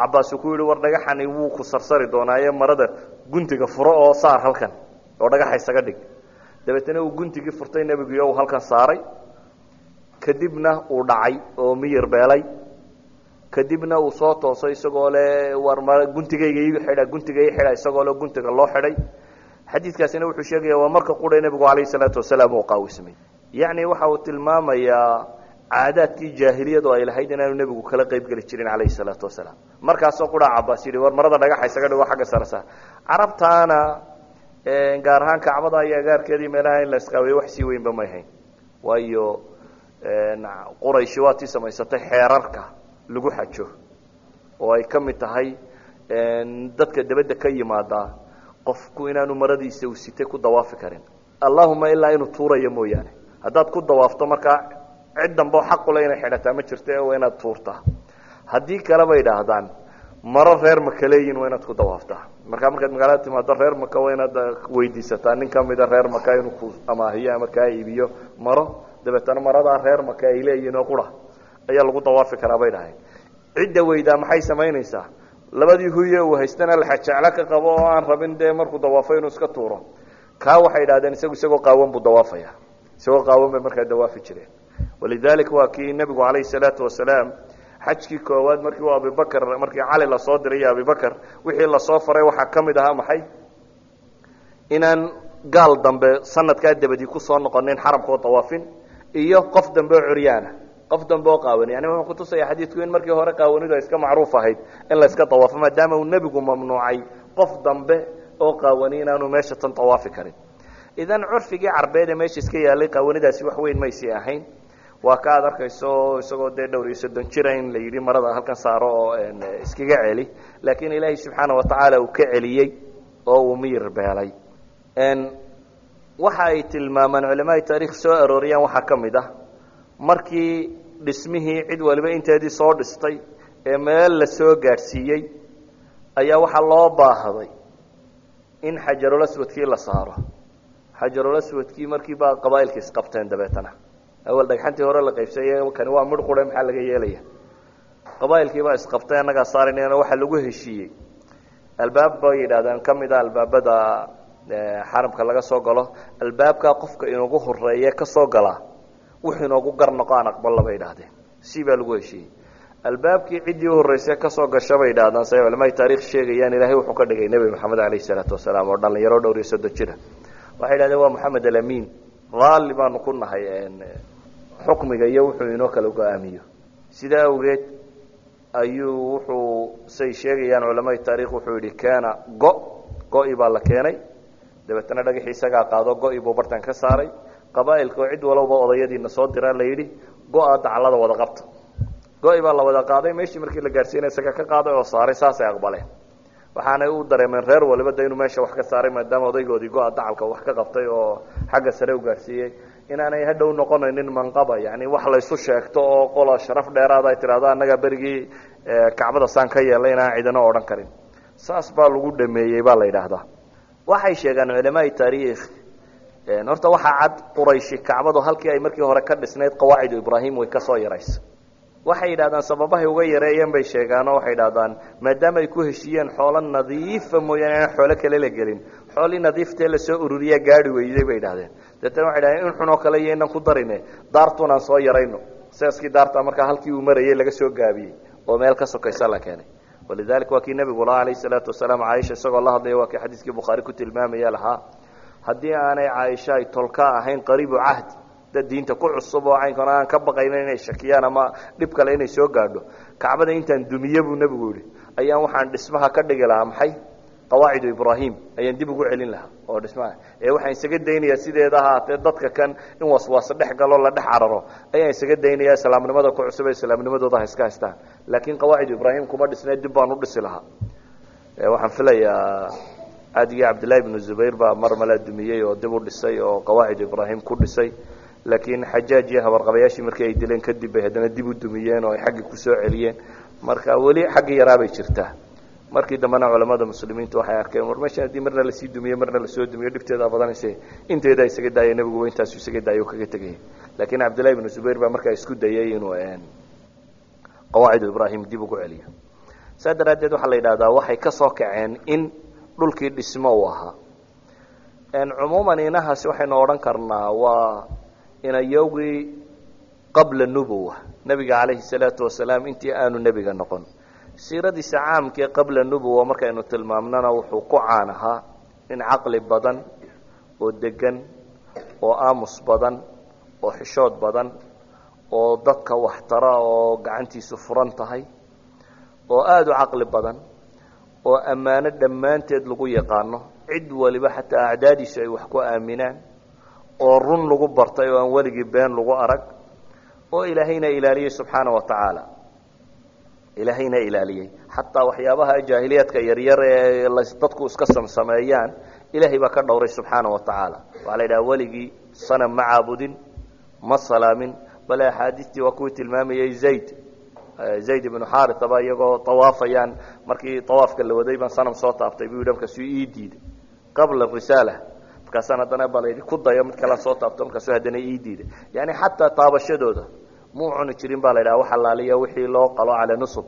cabaas uu ku yidhi war dhagaxani wuu ku sarsari doonaaye marada guntiga furo oo saar halkan oo dhagaxa isaga dhig dabeetana uu guntigii furtay nebigiyo uu halkan saaray kadibna uu dhacay oo miyir beelay kadibna uu soo toosay isagoo le war m guntigayga ii xidha guntiga xidha isagoo le guntiga loo xidhay. Xadiidkaasina wuxuu sheegaya waa marka qura nebigu calayhi salaatu wasalaam uu qaawismay yacni waxa uu tilmaamayaa caadaadkii jaahiliyadu ay lahayd inaanu nebigu kala qayb geli jirin calayhi salaatu wasalaam. Markaasoo quraa cabaas yidhi war marada dhagaxa isaga dhigo xagga sarasa carabtaana gaar ahaan kacbada iyo agaarkeedii meelaha in la isqaabeeyo wax sii weynba may hayn. Waayo qurayshi waa tii samaysatay xeerarka lagu xajo oo ay ka mid tahay dadka dabadda ka yimaada qofku inaanu maradiisa uu sitay ku dawaafi karin. Allahuma ilaa inuu tuurayo mooyaane. Haddaad ku dawaafto markaa cid dambeo xaqule inay xidhataa ma jirto waa inaad tuurtaa haddii kale bay idhaahdaan maro reer maka leeyihiin waa inaad ku dawaaftaa. Markaa markaad magaalada timaado reer maka waa inaad weydiisataa. Nin kamida reer maka inuu ku amaahiyo ama kaa iibiyo maro. Dabeetana maradaa reer maka ay leeyihiin oo qura ayaa lagu dawaafi karaa bay dhahay cidda weydaa maxay samaynaysaa? Labadii huye uu haystana laxajeclo ka qabo oo aan rabin dee markuu dawaafo inuu iska tuuro. Kaa waxay idhahdeen isagu isagoo qaawan buu dawaafaya. Isagoo qaawan bay markaa dawaafi jireen. Walidalik waa kii nebigu calayhi salaatu wasalaam xajkii koowaad markii uu abibakr markii cali la soo diray iyo abibakr wixii la soo faray waxaa ka mid ahaa maxay? Inaan gaal dambe sanadkaa dabadii ku soo noqonin xaramkao dawaafin iyo qof dambe oo curyaana qof dambe oo qaawani. Yani wuxuu kutusaya xadiidku in markii hore qaawanidu iska macruuf ahayd in la iska maadaama uu nebigu mamnuucay qof dambe oo qaawani inaanu meesha tan dawaafi karin. Idan curfigii carbeed ee meesha iska yaalay qaawanidaasi wax weyn maysi ahayn. Waa ka arkayso isagoo dee dhowr iyo soddon jira la yidhi marada halkan saaro oo iskaga celi. Laakiin ilaahay subxaana watacaala uu ka celiyey oo uu miyir beelay. Waxa ay tilmaamaan culamaai taarikh soo arooriyaan waxaa ka mid ah markii dhismihii cid waliba inteedii soo dhistay ee meel la soo gaadhsiiyey ayaa waxaa loo baahday in xajarulaswadkii la saaro. Xajarulaswadkii markii baa qabaa'ilka isqabteen dabeetana. Awal dhagxantii hore la qaybsay kani waa midh qure maxaa laga yeelaya qabaa'ilkii baa isqabtay annagaa saarayna waxaa lagu heshiiyey. Albaab bay yidhahdeen ka mid a albaabada xaramka laga soo galo. Albaabkaa qofka inoogu horeeye ka galaa wuxuu inoogu gar noqo aan aqballo bay idhahdeen si baa lagu heshiiyey. Albaabkii ciddii u ka soo gasha bay idhahdaan say culamai taarikh sheegayaan ilaahay wuxuu ka dhigay nebi maxamed calayhi isalaatu wasalaam oo dhalinyaro dhowr iyo soddon jira. Waxay idhahdeen waa moxamed alamin raalli baanu ku nahay xukmiga iyo wuxuu inoo kala go'aamiyo sidaa awgeed ayuu wuxuu say sheegayaan culamai taarikh wuxuu yihi kaana go go-i baa la keenay. Dabeetana dhagaxii isagaa qaado go-i buu bartan ka saaray qabaa'ilka cid walowba odayadiina soo diraa la yidhi go-a daclada wada qabta. Go-i baa la wada qaaday meeshii markii la gaarsiinay isaga ka qaaday oo saaray saasay aqbaleen waxaanay u dareemeen reer waliba inuu meesha wax ka saaray maadaama odaygoodii go-a dacalka wax ka qabtay oo xagga sare u gaarsiiyey. Inaanay hadhow noqonaynin manqaba yani wax laysu sheegto oo qola sharaf dheeraada ay tidhahdo annagaa berigii kacbada saan ka yeelay inaan cidino odhan karin. Saas baa lagu dhameeyey baa la yidhaahdaa. Waxay sheegaan culamaai taariikh horta waxaa cad qurayshi kacbadu halkii ay markii hore ka dhisnayd qawaacidu ibraahim way ka soo yaraysa. Waxay yidhahdaan sababahay uga yareeyeen bay sheegaan oo waxay idhahdaan maadaama ay ku heshiiyeen xoolo nadiifa mooyaane aan xoolo kale la gelin. Xoolii nadiiftee la soo ururiya gaari weyday bay idhahdeen deetana waxay dhahdeen in xunoo kale iyo ku darine daartunaan soo yarayno. Seeskii daarta markaa halkii uu marayay laga soo gaabiyey oo meel ka sokaysa la keenay. Walidalik waa kii nebigu lahaa alayh salaatu wasalaam caaisha isagoo la hadlaya waa kii xadiiskii bukhaari ku tilmaamaya lahaa haddii aanay caaisha ay tolka ahayn qariibu cahdi dad diinta ku cusub oo caynkan aan ka baqayna inay shakiyaan ama dhib kale inay soo gaadho. Kacbada intaan dumiye buu nebigu yihi ayaan waxaan dhismaha ka dhigi lahaa maxay? Qawaacidu ibraahim ayaan dib ugu celin lahaa. Oo dhismaha ee waxaan isaga daynayaa sideeda ahaatee dadka kan in waswaase dhex galo la dhex cararo. Ayaan isaga daynayaa islaamnimada ku cusub ee islaamnimadooda iska haystaan. Laakiin qawaacidu ibraahim kuma dhisnay dib baan u dhisi lahaa. Waxaan filayaa adigii cabdillahi bnu zubayr baa mar mala dumiyey oo dib u dhisay oo qawaacidu ibraahim ku dhisay. Laakiin xajaaj iyo habarqabayaashii markii ay dileen kadib bay haddana dib u dumiyeen oo ay xaggii ku soo celiyeen. Marka weli xaggii yaraabay jirtaa. Markii dambena culamada muslimiintu waxay arkeen war meeshan haddii marna la sii dumiye marna la soo dumiyo dhibteedaa badanayse inteedaa isaga daaya nebiguba intaasu isaga daaya kaga tegaya laakiin cabdillahi bnu zubayr baa markaa isku dayay inuu qawaacidu ibraahim dib ugu celiyo. Saa daraaddeed waxaa la yidhahdaa waxay ka kaceen in dhulkii dhismo uu ahaa. Cumuuman inahaasi waxaynu odhan karnaa waa inayowgii qabla nubuwa nebiga calayhi salaatu wasalaam intii aanu nebiga noqon. Siiradiisa caamkii qabla nubuwa markaynu tilmaamnana wuxuu ku caan ahaa nin caqli badan oo degan oo aamus badan oo xishood badan oo dadka waxtara oo gacantiisu furan tahay oo aada u caqli badan oo ammaano dhammaanteed lagu yaqaano cid waliba xataa acdaadiisu ay wax ku aaminaan oo run lagu bartay oo aan weligii been lagu arag oo ilaahayna ilaaliyey subxaana wa tacaala. Ilaahayna ilaaliyey. Xataa waxyaabaha jaahiliyaadka yaryar ee dadku iska samsameeyaan ilaahay baa ka dhowray subxaana wa tacaala. Waxaa la yidhaha weligii sanam ma caabudin ma salaamin. Bale axaadiistii waa kuwii tilmaamayey zayd zayd ibnu xaritaba iyagoo awaafayaan markii awaafka la waday baan sanam soo taabtay buu yidhi markaasuu ii diiday qabla risaala. Markaasaan haddana bal ku dayo mid kala soo taabto markaasuu haddana ii diiday. Yani xataa taabashadooda muu cuni jirin baa la yidhaha wax allaaliya wixii loo qalo cala nusub.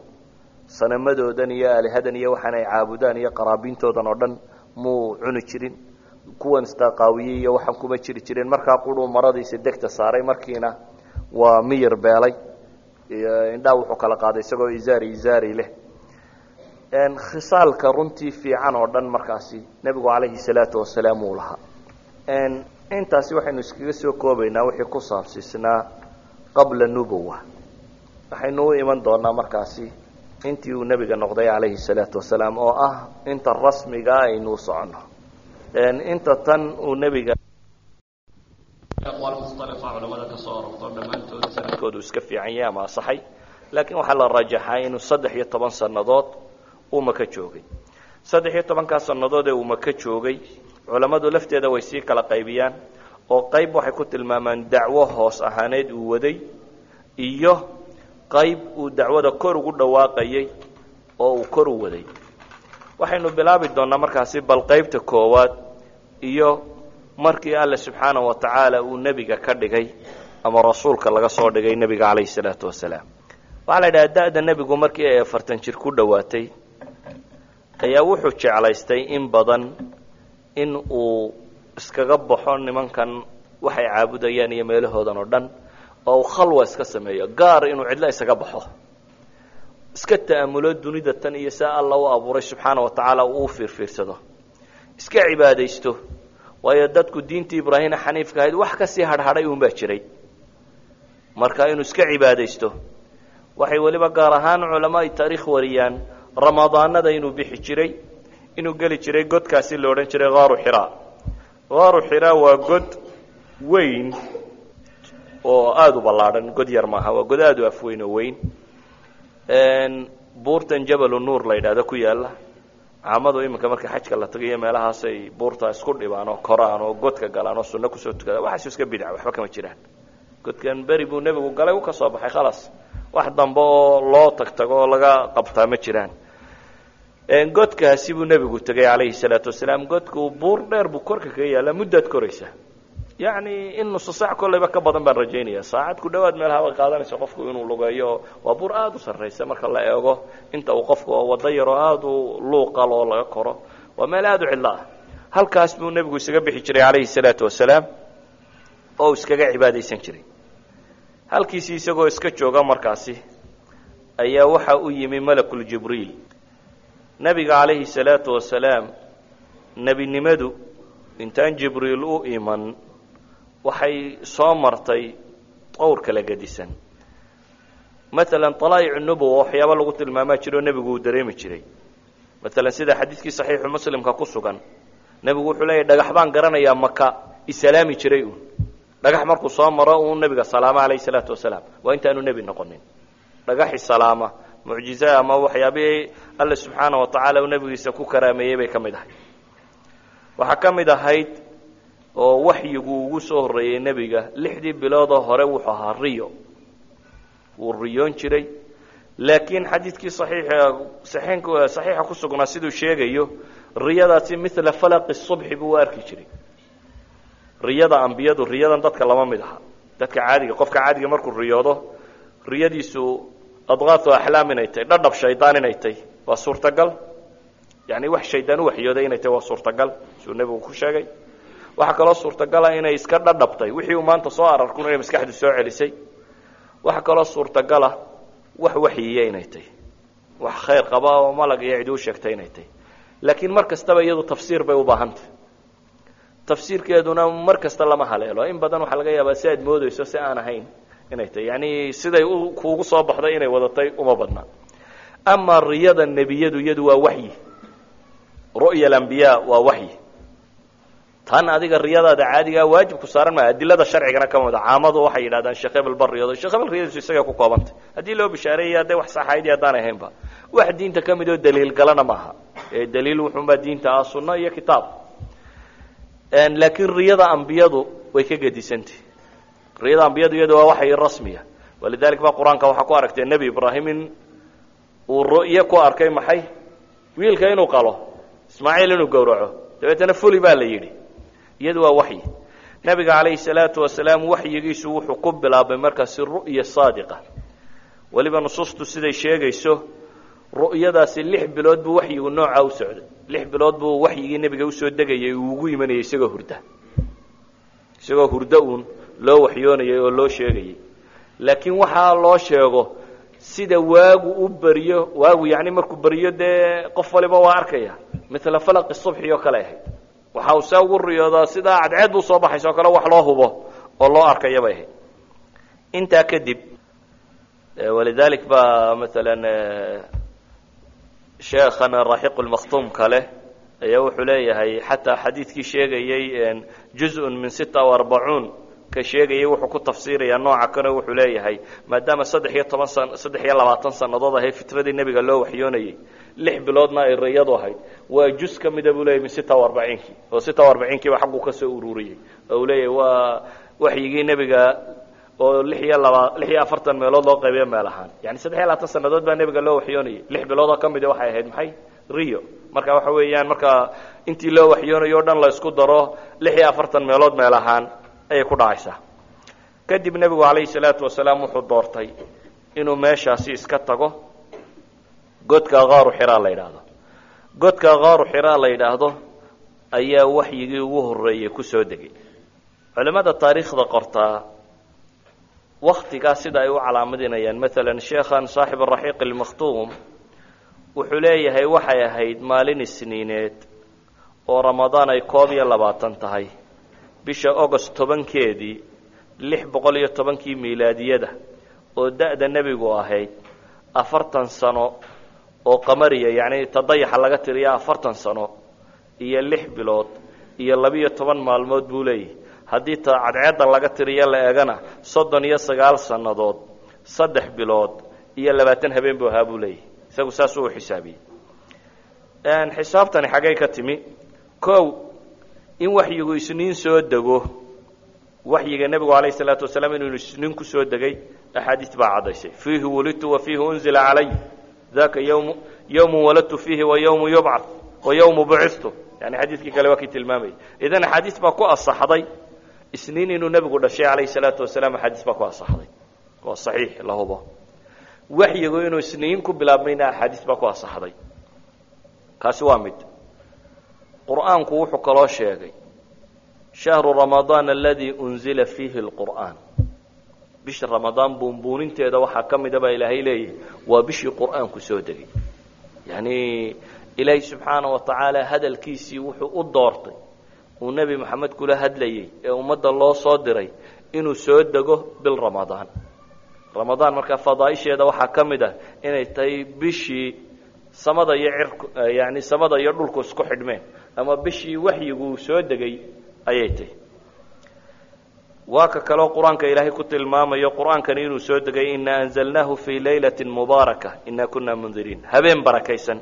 Sanamadoodan iyo aalihadan iyo waxaan ay caabudaan iyo qaraabiintoodan oo dhan muu cuni jirin. Kuwan isqaqaawiyey iyo waxaan kuma jiri jirin. Markaa quruu maradiisa degta saaray markiina waa miyir beelay indhaa wuxuu kala qaaday isagoo izaari izaari leh khisaalka runtii fiican oo dhan markaasi nebigu calayhi salaatu wasalaam uu lahaa. Intaasi waxaynu iskaga soo koobaynaa wixii ku saabsiisnaa qabla nubowa waxaynu u iman doonaa markaasi intii uu nebiga noqday calayhi salaatu wasalaam oo ah inta rasmigaa aynu u soconno. Inta tan uu nebiga culamada ka soo arorto dhammaantood sanadkoodu iska fiican yahay ama asaxay laakiin waxaa la rajaxaa inuu saddex iyo toban sannadood uu maka joogay. Saddex iyo tobankaa sannadood ee uu maka joogay culammadu lafteeda way sii kala qaybiyaan oo qayb waxay ku tilmaamaan dacwo hoos ahaaneed uu waday iyo qayb uu dacwada kor ugu dhawaaqayay oo uu kor u waday. Waxaynu bilaabi doonnaa markaasi bal qaybta koowaad iyo markii alle subxaana wa tacaala uu nebiga ka dhigay ama rasuulka laga soo dhigay nebiga calayhi salaatu wasalaam. Waxaa la yidhaha da-da nebigu markii ay afartan jir ku dhowaatay ayaa wuxuu jeclaystay in badan in uu iskaga baxo nimankan waxay caabudayaan iyo meelahoodan oo dhan oo uu khalwa iska sameeyo gaar inuu cidlo isaga baxo. Iska ta'amulo dunida tan iyo saa alla u abuuray subxaana wa tacaala uu fiirfiirsado. Iska cibaadaysto waayo dadku diintii ibraahima xaniifka ahayd wax ka sii hadhadhay uunbaa jiray marka inuu iska cibaadaysto. Waxay weliba gaar ahaan culamo ay taariikh wariyaan ramadaanada inuu bixi jiray inuu geli jiray godkaasi la odhan jiray haaru xiraa haaru xiraa waa god weyn oo aada u ballaadhan god yar maaha waa god aada u afweyn oo weyn. Buurtan jabalu nuur la yidhaahdo ku yaalla. Caamadu iminka marka xajka la tagayo meelahaasay buurta isku dhibaan oo koraan oo godka galaan oo sunno ku soo tukadaan waxaasu iska bidca waxba kama jiraan godkan beri buu nebigu galay u ka baxay khalaas wax dambe oo loo tag oo laga qabtaa ma jiraan. Godkaasi buu nebigu tegay calayhi salaatu wasalaam. Godku buur dheer buu korka kaga yaallaa muddaad koraysa. Yacni in nusu saac kolleyba ka badan baan rajaynaya saacad ku dhowaad meel haba qaadanaysa qofku inuu lugeeyo waa buur aada u sarraysa marka la eego. Inta uu qofku waddo yaroo aada u luuqal oo laga koro. Waa meel aada u cidlo ah halkaas buu nebigu isaga bixi jiray calayhi salaatu wasalaam oo iskaga cibaadaysan jiray halkiisii isagoo iska jooga markaasi ayaa waxa u yimi malakuljibriil nebiga calayhi salaatu wasalaam nebinimadu intaan jibriil u iman waxay soo martay qowr kala gedisan maalan alaa'ic nubuwa waxyaaba lagu tilmaamaa jiroo nebigu uu dareemi jiray. Maalan sida xadiidkii saxiixu muslimka ku sugan nebigu wuxuu leeyahy dhagax baan garanayaa maka isalaami jiray uun dhagax markuu soo maro uu nebiga salaama calayhi salaatu wasalaam. Waa intaanu nebi noqonin. Dhagaxi salaama mucjize ama waxyaabihii alle subxaana wa tacaala uu nebigiisa ku karaameeyey bay ka mid ahayd. Waxaa ka mid ahayd oo waxyigu ugu soo horreeyey nebiga lixdii biloodoo hore wuxuu ahaa riyo. Wuu riyoon jiray. Laakiin xadiidkii saxiixa saxiinku saxiixa ku sugnaa siduu sheegayo riyadaasi mila falaqi subxi buu u arki jiray riyada ambiyadu riyadan dadka lama mid aha. Dadka caadiga qofka caadiga markuu riyoodo riyadiisu adqaatu axlaam inay tahy dhadhab shaydaan inay tahy waa suurtagal. Yani wax shaydaan u waxyooday inay tahy waa suurtagal siduu nebigu ku sheegay. Waxaa kaloo suurtagala inay iska dhadhabtay wixii uu maanta soo ararkun inay maskaxdu soo celisay. Waxaa kaloo suurtagala wax waxyiya inay tahy wax khayr qaba oo malag iyo cidi u sheegtay inay tahy laakiin mar kastaba iyadu tafsiir bay u baahantah tafsiirkeeduna mar kasta lama haleelo. In badan waxaa laga yaabaa si aad moodeyso si aan ahayn inay tahy yani siday kuugu soo baxday inay wadatay uma badna. Ama riyada nebiyadu iyadu waa waxyi ru'ya alambiyaa waa waxyi tan adiga riyadaada caadigaa waajibku saaran maa adilada sharcigana ka mida caamadu waxay yidhahdaan sheekh hebel ba riyooday sheekh hebel riyadiisu isaga ku koobantay. Haddii loo bishaareeyay hadday wax saxayd iyo haddaan ahaynba wax diinta ka mid oo daliil galana maaha. Ee daliil wuxuunbaa diinta ah sunno iyo kitaab laakiin riyada ambiyadu way ka gedisantah riyada ambiyadu iyadu waa waxay rasmiya. Walidalik ba qur'aanka waxaa ku aragtee nebi ibraahim in uu ru'yo ku arkay maxay? Wiilka inuu qalo ismaaciil inuu gowraco. Dabeetana fuli baa la yidhi. Iyadu waa waxyi. Nebiga calayhi salaatu wasalaam waxyigiisu wuxuu ku bilaabay markaasi ru'ya saadiqa. Weliba nusuustu siday sheegayso ru'yadaasi lix bilood buu waxyigu noocaa u socday lix bilood buu waxyigii nebiga u soo degayay uu ugu imanayay isagoo hurda. Isagoo hurdo uun loo waxyoonayay oo loo sheegayay. Laakiin waxaa loo sheego sida waagu u beriyo waagu yani markuu beriyo dee qof waliba waa arkaya. Mila falaqi subxi oo kale ahayd. Waxa uu saa ugu riyoodaa sidaa cadceed buu soo baxaysa o kale wax loo hubo oo loo arkaya ahayd. Intaa kadib walidalik ba maalan sheekhan raxiq lmaktuum kale ayaa wuxuu leeyahay xataa xadiidkii sheegayey juz-un min sita arbacuun ka sheegayay wuxuu ku tafsiirayaa nooca kane wuxuu leeyahay maadaama saddex iyo toban san saddex iyo labaatan sannadood ahayd fitradii nebiga loo waxyoonayey lix biloodna ay riyadu ahayd waa juz ka mida buu leyahy min sita arbaciinkii oo sita arbaciinkiiba xagguu ka soo ururiyey oo uu leeyahay waa waxyigii nebiga oo lix iyo laba lix iyo afartan meelood loo qaybiyo meel ahaan yani saddex iyo labaatan sannadood baa nebiga loo waxyoonayay. Lix bilood oo ka midi waxay ahayd maxay? Rio marka waxa weeyaan marka intii loo waxyoonayo o dhan la daro lix iyo afartan meelood meel ahaan ayay ku dhacaysaa. Kadib nebigu calayhi salaatu wasalaam wuxuu doortay inuu meeshaasi iska tago godka kaaru xiraa la yidhaahdo. Godka kaaru xiraa la yidhaahdo ayaa waxyigii ugu horeeyey ku soo degay. Culimmada taariikhda qortaa waktigaa sida ay u calaamadinayaan. Maalan sheekhan saaxib araxiiq almakhtuum wuxuu leeyahay waxay ahayd maalin isniineed oo ramadaan ay koob iyo labaatan tahay. Bisha agost tobankeedii lix boqol iyo tobankii miilaadiyada oo da-da nebigu ahayd afartan sano oo qamariya yacni tadayaxa laga tiriya afartan sano iyo lix bilood iyo labiyo toban maalmood buu leeyahay haddii cadceedda laga tiriyo la eegana soddon iyo sagaal sannadood saddex bilood iyo labaatan habeen buu ahaa buu leeyahay. Isagu saasuu u xisaabiyey. Xisaabtani xaggay ka timi. Kow in waxyigu isniin soo dego waxyiga nebigu calayh isalaatu wasalaam inuu isniin ku soo degay axaadiis baa caddaysay. Fiihi wulidtu wa fiihi unzila calay daka ywm yowmu waladtu fiihi wa yowmu yubcad wa yowmu bucistu yani xadiidkii kale waa kii tilmaamayay idan axaadiis baa ku asaxday isniin inuu nebigu dhashay calayhi salaatu wasalaam axaadiis baa ku asaxday waa saxiix la hubo waxyigu inuu isniin ku bilaabmayna axaadiis baa ku asaxday kaasi waa mid. Qur'aanku wuxuu kaloo sheegay shahru ramadaan aladii unzila fiihi lqur'aan bisha ramadaan buunbuuninteeda waxaa ka mida baa ilaahay leeyahay waa bishii qur'aanku soo degay. Yacni ilaahay subxaana wa tacaala hadalkiisii wuxuu u doortay uu nebi moxamed kula hadlayey ee ummadda loo soo diray inuu soo dego bil ramadaan. Ramadaan markaa fadaaisheeda waxaa ka mid ah inay tahay bishii samada iyo cirku yani samada iyo dhulku isku xidhmeen ama bishii waxyiguu soo degay ayay tahy waa ka kaloo qur'aanka ilaahay ku tilmaamayo qur'aankani inuu soo degay ina anzalnaahu fii laylati mubaaraka ina kuna mundiriin habeen barakaysan.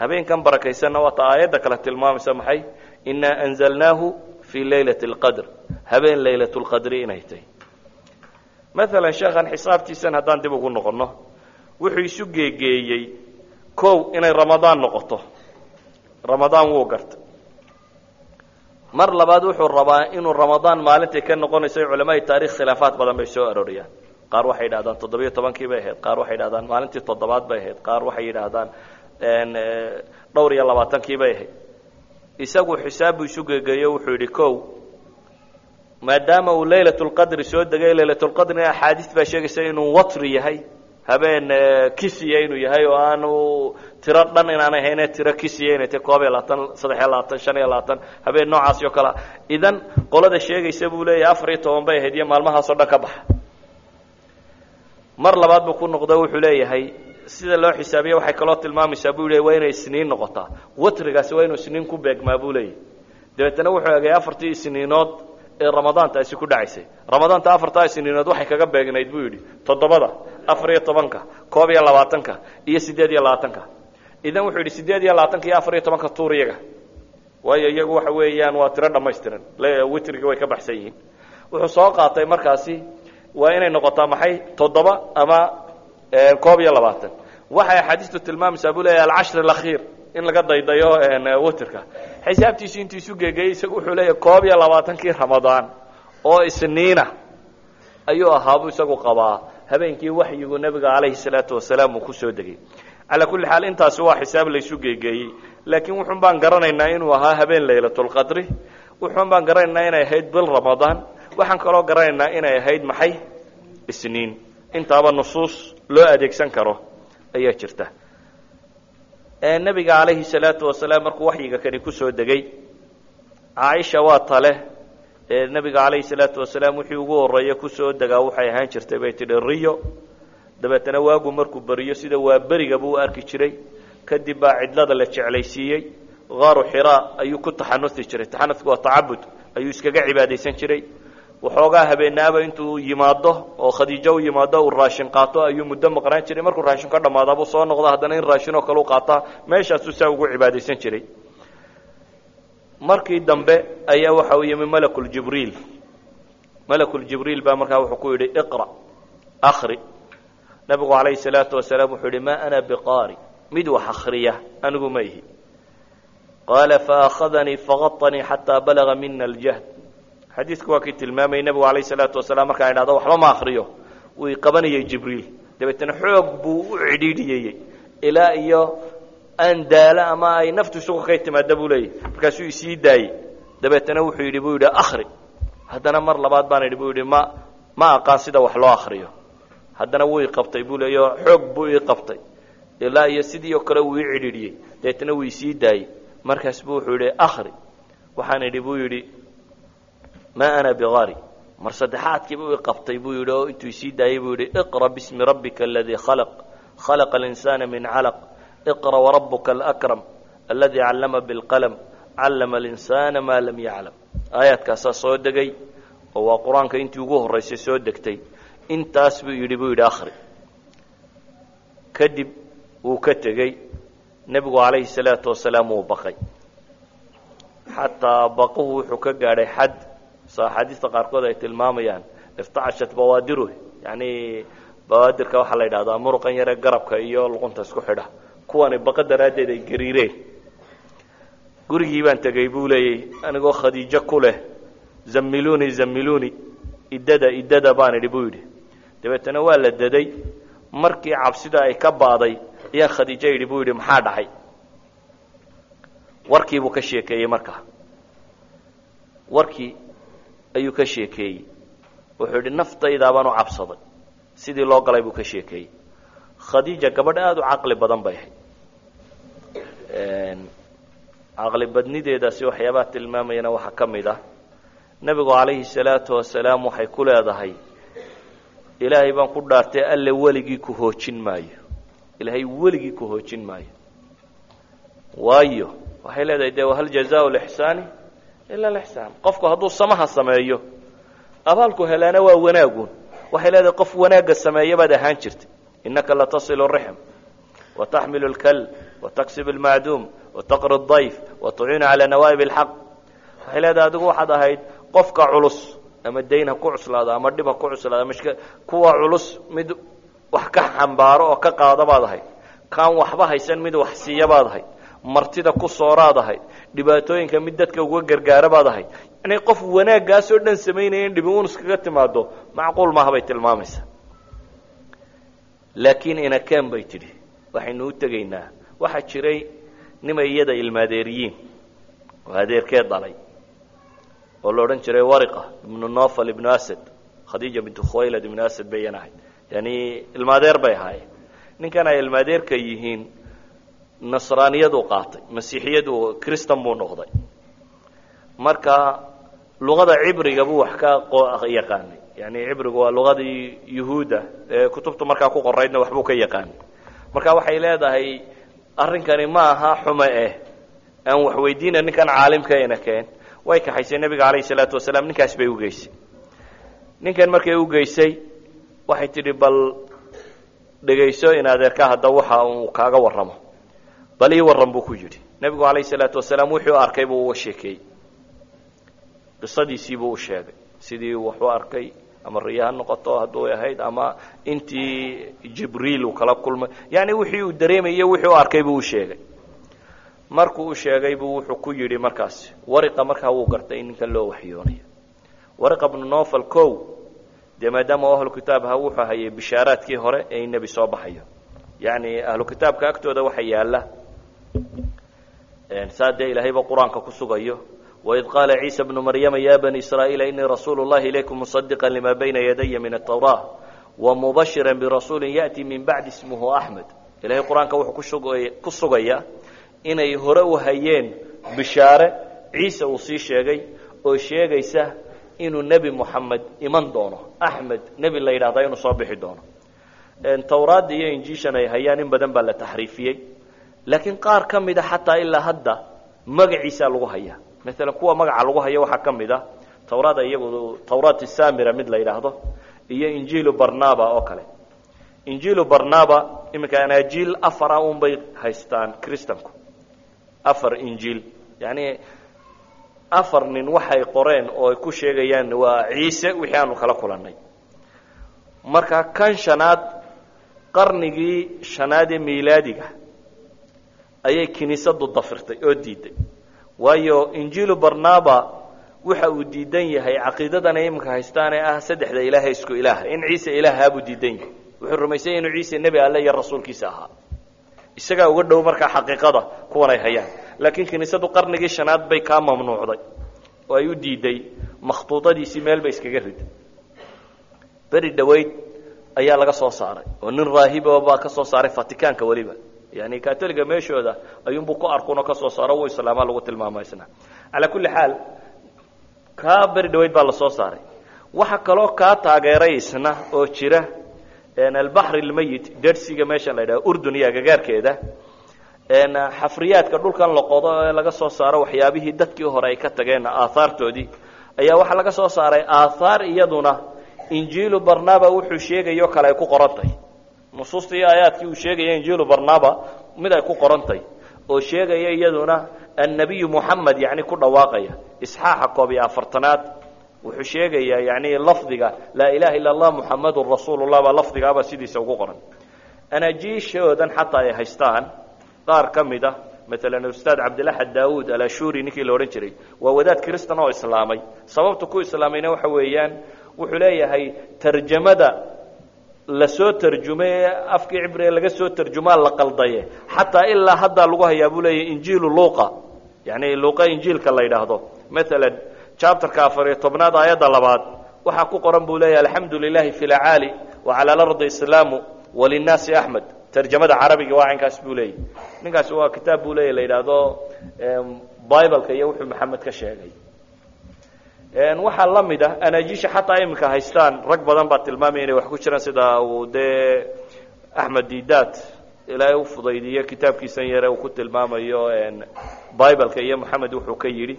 Habeenkan barakaysanna waata aayadda kale tilmaamaysa maxay ina anzalnaahu fii laylati اlqadr habeen laylat lqadri inay tahy maalan sheekhan xisaabtiisan haddaan dib ugu noqonno wuxuu isu geegeeyey kow inay ramadaan noqoto. Ramadaan wuu gartay. Mar labaad wuxuu rabaa inuu ramadaan maalintay ka noqonayso culamaai taarikh khilaafaad badan bay soo arooriyaan. Qaar waxay yidhahdaan toddobiyo tobankii bay ahayd qaar waxay yidhahdaan maalintii toddobaad bay ahayd qaar waxay yidhaahdaan dhowr iyo labaatankii bay ahayd isagu xisaab isu geegeeyo wuxuu yidhi kow maadaama uu laylat lqadri soo degay laylatulqadrina axaadiis baa sheegaysa inuu watri yahay habeen kisiya inuu yahay oo aanu tiro dhan inaanay hayne tiro kisiya inay tahy koob iyo labaatan saddex iyo labaatan shan iyo labaatan habeen noocaasi oo kalea idan qolada sheegaysa buu leeyahay afar iyo toban bay ahayd iyo maalmahaasoo dhan ka baxa. Mar labaad buu ku noqdo wuxuu leeyahay sida loo xisaabiye waxay kaloo tilmaamaysaa buu leeyay waa inay isniin noqotaa. Watrigaasi waa inuu isniin ku beegmaa buu leeyahy dabeetana wuxuu egay afartii isniinood ee ramadaantaasi ku dhacaysay. Ramadaanta afartaa isniinood waxay kaga beegnayd buu yidhi. Toddobada afar iyo tobanka koob iyo labaatanka iyo siddeed iyo labaatanka. Idan wuxuu yidhi siddeed iyo labaatanka iyo afar iyo tobanka tuur iyaga. Waayo iyagu waxa weeyaan waa tiro dhammaystiran. Witrigi way ka baxsan yihiin. Wuxuu soo qaatay markaasi waa inay noqotaa maxay? Toddoba ama koob iyo labaatan. Waxay axaadiistu tilmaamaysaa buu leeyahy alcashri alakhiir in laga daydayo witrka xisaabtiisu intuu isu geegeyey isagu wuxuu leeyahy koob iyo labaatankii ramadaan oo isniina ayuu ahaabuu isagu qabaa. Habeenkii waxyigu nebiga calayhi salaatu wasalaam uu ku soo degay. Calaa kulli xaal intaasi waa xisaab laysu geegeeyey laakiin wuxun baan garanaynaa inuu ahaa habeen laylatulqadri wuxun baan garanaynaa inay ahayd bil ramadaan. Waxaan kaloo garanaynaa inay ahayd maxay? Isniin. Intaaba nusuus loo adeegsan karo ayaa jirta. Nebiga calayhi salaatu wasalaam markuu waxyiga kani ku soo degay caaisha waa tale. Nebiga calayhi salaatu wasalaam wixii ugu horreeya ku soo degaa waxay ahaan jirtay bay tidhi riyo. Dabeetana waagu markuu beriyo sida waa beriga buu u arki jiray. Kadib baa cidlada la jeclaysiiyey qaaru xiraa ayuu ku taxanusi jiray. Taxanusku waa tacabud ayuu iskaga cibaadaysan jiray waxoogaa habeenaaba intuu yimaado oo khadiijo u yimaado uu raashin qaato ayuu muddo maqnaan jiray. Markuu raashin ka dhamaadaabuu soo noqdo haddana in raashinoo kale u qaataa meeshaasuu saa ugu cibaadaysan jiray. Markii dambe ayaa waxa uu yimi malakuljibriil malakuljibriil baa markaa wuxuu ku yidhi iqra akri nabigu calayhi salaatu wasalaam wuxuu yihi maa ana biqaari mid wax akriya anigu ma ihi. Qaala faakhadanii faqaanii xataa balaga mina aljahd xadiidku waa kii tilmaamayay nebigu calayh salaatu wasalaam markaan idhahdo waxba ma akriyo wuu qabanayay jibriil. Dabeetana xoog buu u cidhiidhiyeyey ilaa iyo aan daalo ama ay naftu isugu kay timaada buu leeyahy markaasuu isii daayey dabeetana wuxuu yidhi buu yidhi akri haddana mar labaad baan idhi buu yidhi ma ma aqaan sida wax loo akriyo haddana wuu i qabtay buu leeyo xoog buu ii qabtay. Ilaa iyo sidii oo kale wuu ii cidhiidhiyey dabeetana wuu isii daayey markaas buu wuxuu yidhi akri waxaan idhi buu yidhi ma ana biqari mar saddexaadkiiba i qabtay buu yidhi oo intuu isii daayey buu yidhi iqra bismi rabbika aladii khalaq. Khalaqa alinsaana min calaq. Iqra warabuka alakram aladii callama bilqalam callama alinsaana maa lam yaclam. Aayaadkaasaa soo degay oo waa qur'aanka intii ugu horraysay soo degtay. Intaas buu yidhi buu yidhi akhri. Kadib wuu ka tegey nebigu calayhi salaatu wasalaam wuu baqay. Xataa baquhu wuxuu ka gaadhay xad so axaadiista qaarkood ay tilmaamayaan. Iftacashat bawaadiruh yani bawaadirka waxaa la yidhahdaa muruqan yare garabka iyo luqunta isku xidha. Kuwani baqa daraaddeed ay gariireen gurigii baan tegey buu leeyay anigoo khadiijo ku leh zamiluni zamiluni iddada iddada baan idhi buu yidhi. Dabeetana waa la daday. Markii cabsida ay ka baaday ayaan khadiijo yidhi buu yidhi maxaa dhacay? Warkiibuu ka sheekeeyey markaa. Warkii ayuu ka sheekeeyey. Wuxuu yidhi naftaydaabaan u cabsaday. Sidii loo galay buu ka sheekeeyey. Khadiija gabadh aada u caqli badan bay ahayd. Caqli badnideedaasi waxyaabaha tilmaamayana waxaa ka mid ah. Nebigu calayhi salaatu wasalaam waxay ku leedahay ilaahay baan ku dhaartay alle weligii ku hoojin maayo. Ilaahay weligii ku hoojin maayo. Waayo waxay leedahay de hal jazaau lixsaani ila lixsaan qofku hadduu samaha sameeyo abaalku helaana waa wanaagun waxay leedahay qof wanaagga sameeya baad ahaan jirtay innaka latasilu rixm wataxmilu اlkal wataksib اlmacduum wataqri اdayf watuciinu calaa nawaa'ib اlxaq waxay leedahay adigu waxaad ahayd qofka culus ama dayn ha ku cuslaado ama dhib ha ku cuslaado mashk kuwa culus mid wax ka xambaaro oo ka qaada baad ahayd kaan waxba haysan mid wax siiya baad ahayd martida ku sooraad ahayd dhibaatooyinka mid dadka uga gargaara baad ahayd yani qof wanaaggaasoo dhan samaynaya in dhibi un iskaga timaado macquul maaha bay tilmaamaysaa. Laakiin inaken bay tidhi. Waxaynu u tegaynaa. Waxaa jiray nimay iyada ilmaadeeriyiin. Oo adeerkee dhalay. Oo la odhan jiray wariqa ibnu nofal ibnu asad. Khadiija bintu khuwaylad ibnu asad bayan ahayd yani ilmaadeer bay ahaayeen. Ninkan ay ilmaadeerka yihiin nasraaniyaduu qaatay masiixiyadu cristan buu noqday. Marka luqada cibriga buu wax ka yaqaanay. Yani cibrigu waa luqadii yuhuudda ee kutubtu markaa ku qoraydna waxbuu ka yaqaanay. Marka waxay leedahay arrinkani ma aha xume eh aan wax weydiina ninkan caalimkaena keen. Way kaxaysay nebiga calayhi salaatu wasalaam ninkaas bay ugeysay ninkan markay ugeysay waxay tidhi bal dhegayso in adeerka hadda waxa uu kaaga warramo bal ii warran buu ku yidhi. Nebigu calayhi salaatu wasalaam wuxuu arkay buu uga sheekeeyey qisadiisii buu u sheegay. Sidii waxu arkay ama riya ha noqoto hadduu ahayd ama intii jibriil uu kala kulmay. Yani wixii uu dareemayey wixii u arkay buu u sheegay. Markuu u sheegay buu wuxuu ku yidhi markaasi wariqa markaa wuu gartay in ninkan loo waxyoonayo wariqa bnu nofal kow dee maadaama ahlu kitaab aha wuxuu hayay bishaaraadkii hore ee in nebi soo baxayo. Yani ahlu kitaabka agtooda waxa yaalla saa dee ilaahayba qur'aanka ku sugayo. Waid qaala ciisa bnu maryama ya bani israa'iila inii rasuulu llahi ilaykum musadiqa lima bayna yadaya min atawra wamubashira birasuulin ya'ti min bacdi ismuhu axmed ilahay qur'aanka wuxuu ku sugayaa inay hore u hayeen bishaare ciise uu sii sheegay oo sheegaysa inuu nebi moxamed iman doono. Axmed nebi la yidhahda inuu soo bixi doono. Towraadda iyo injiishan ay hayaan in badan baa la taxriifiyey laakiin qaar ka mida xataa ilaa hadda magaciisaa lagu hayaa maalan kuwa magaca lagu haya waxaa ka mid a towraada iyagu towraat samira mid la yidhaahdo iyo injiilu barnaba oo kale. Injiilu barnaba iminka anaajiil afara un bay haystaan kristanku afar injiil. Yani afar nin waxay qoreen oo ay ku sheegayaan waa ciise wixii aanu kala kulannay. Marka kan shanaad qarnigii shanaad ee miilaadiga ayay kiniisadu dafirtay oo diiday. Waayo injiilu barnaba waxa uu diidan yahay caqiidadan ay iminka haystaanee ah saddexda ilaaha isku ilaaha in ciise ilaahaa buu diidan yahay. Wuxuu rumaysay inuu ciise nebi alle iyo rasuulkiisa ahaa. Isagaa uga dhow markaa xaqiiqada kuwan ay hayaan. Laakiin kiniisadu qarnigii shanaad bay kaa mamnuucday. Oo ay u diiday. Makhtuudadiisii meel bay iskaga riday beri dhoweyd ayaa laga soo saaray. Oo nin raahibo baa ka soo saaray vaticanka weliba yani katoliga meeshooda ayuunbuu ku arkunoo ka soo saaro uu islaama lagu tilmaamo isna calaa kulli xaal kaa beri dhoweyd baa la soo saaray. Waxa kaloo kaa taageeray isna oo jira albaxr lmayit dersiga meesha la yidhaha urdun iyo agagaarkeeda. Xafriyaadka dhulkan la qodo ee laga soo saaro waxyaabihii dadkii hore ay ka tageen aaaartoodii ayaa waxaa laga soo saaray. Aaaar iyaduna injiilu barnaba wuxuu sheegayo kale ay ku qorantay nusuusta iyo aayaadkii uu sheegaya injiilu barnaba mid ay ku qorantay oo sheegaya iyaduna annabiyu muxamed yani ku dhawaaqaya isxaaxa koob iyo afartanaad. Wuxuu sheegayaa yani lafdiga laa ilaha illa allah muxamadun rasuulullah baa lafdigaaba sidiisa ugu qoran. Anaajiishoodan xataa ay haystaan qaar ka mid a maalan ustaad cabdilaxad daawuud alashuri ninkii la odhan jiray waa wadaad kristan oo islaamay. Sababta ku islaamayna waxa weeyaan wuxuu leeyahay tarjamada la soo tarjumay ee afkii cibriga laga soo tarjumaa la qaldaye. Xataa ilaa haddaa lagu hayaa buu leeyahay injiilu luqa yani luqa injiilka la yidhaahdo. Maalan chapterka afar iyo tobnaad aayadda labaad. Waxaa ku qoran buu leeyahay alxamdu lilahi fi lcaali wacala lardi islaamu walinnaasi axmed. Tarjamada carabiga waa caynkaas buu leeyahy ninkaasi waa kitaab buu leeyahy la yidhaahdo bibleka iyo wuxuu maxamed ka sheegay waxaa la mid ah anaajiisha xataa iminka haystaan rag badan baa tilmaamaya inay wax ku jiraan sida uu dee axmed didaad ilaahay u fudaydiyo kitaabkiisan yare uu ku tilmaamayo bibleka iyo maxamed wuxuu ka yidhi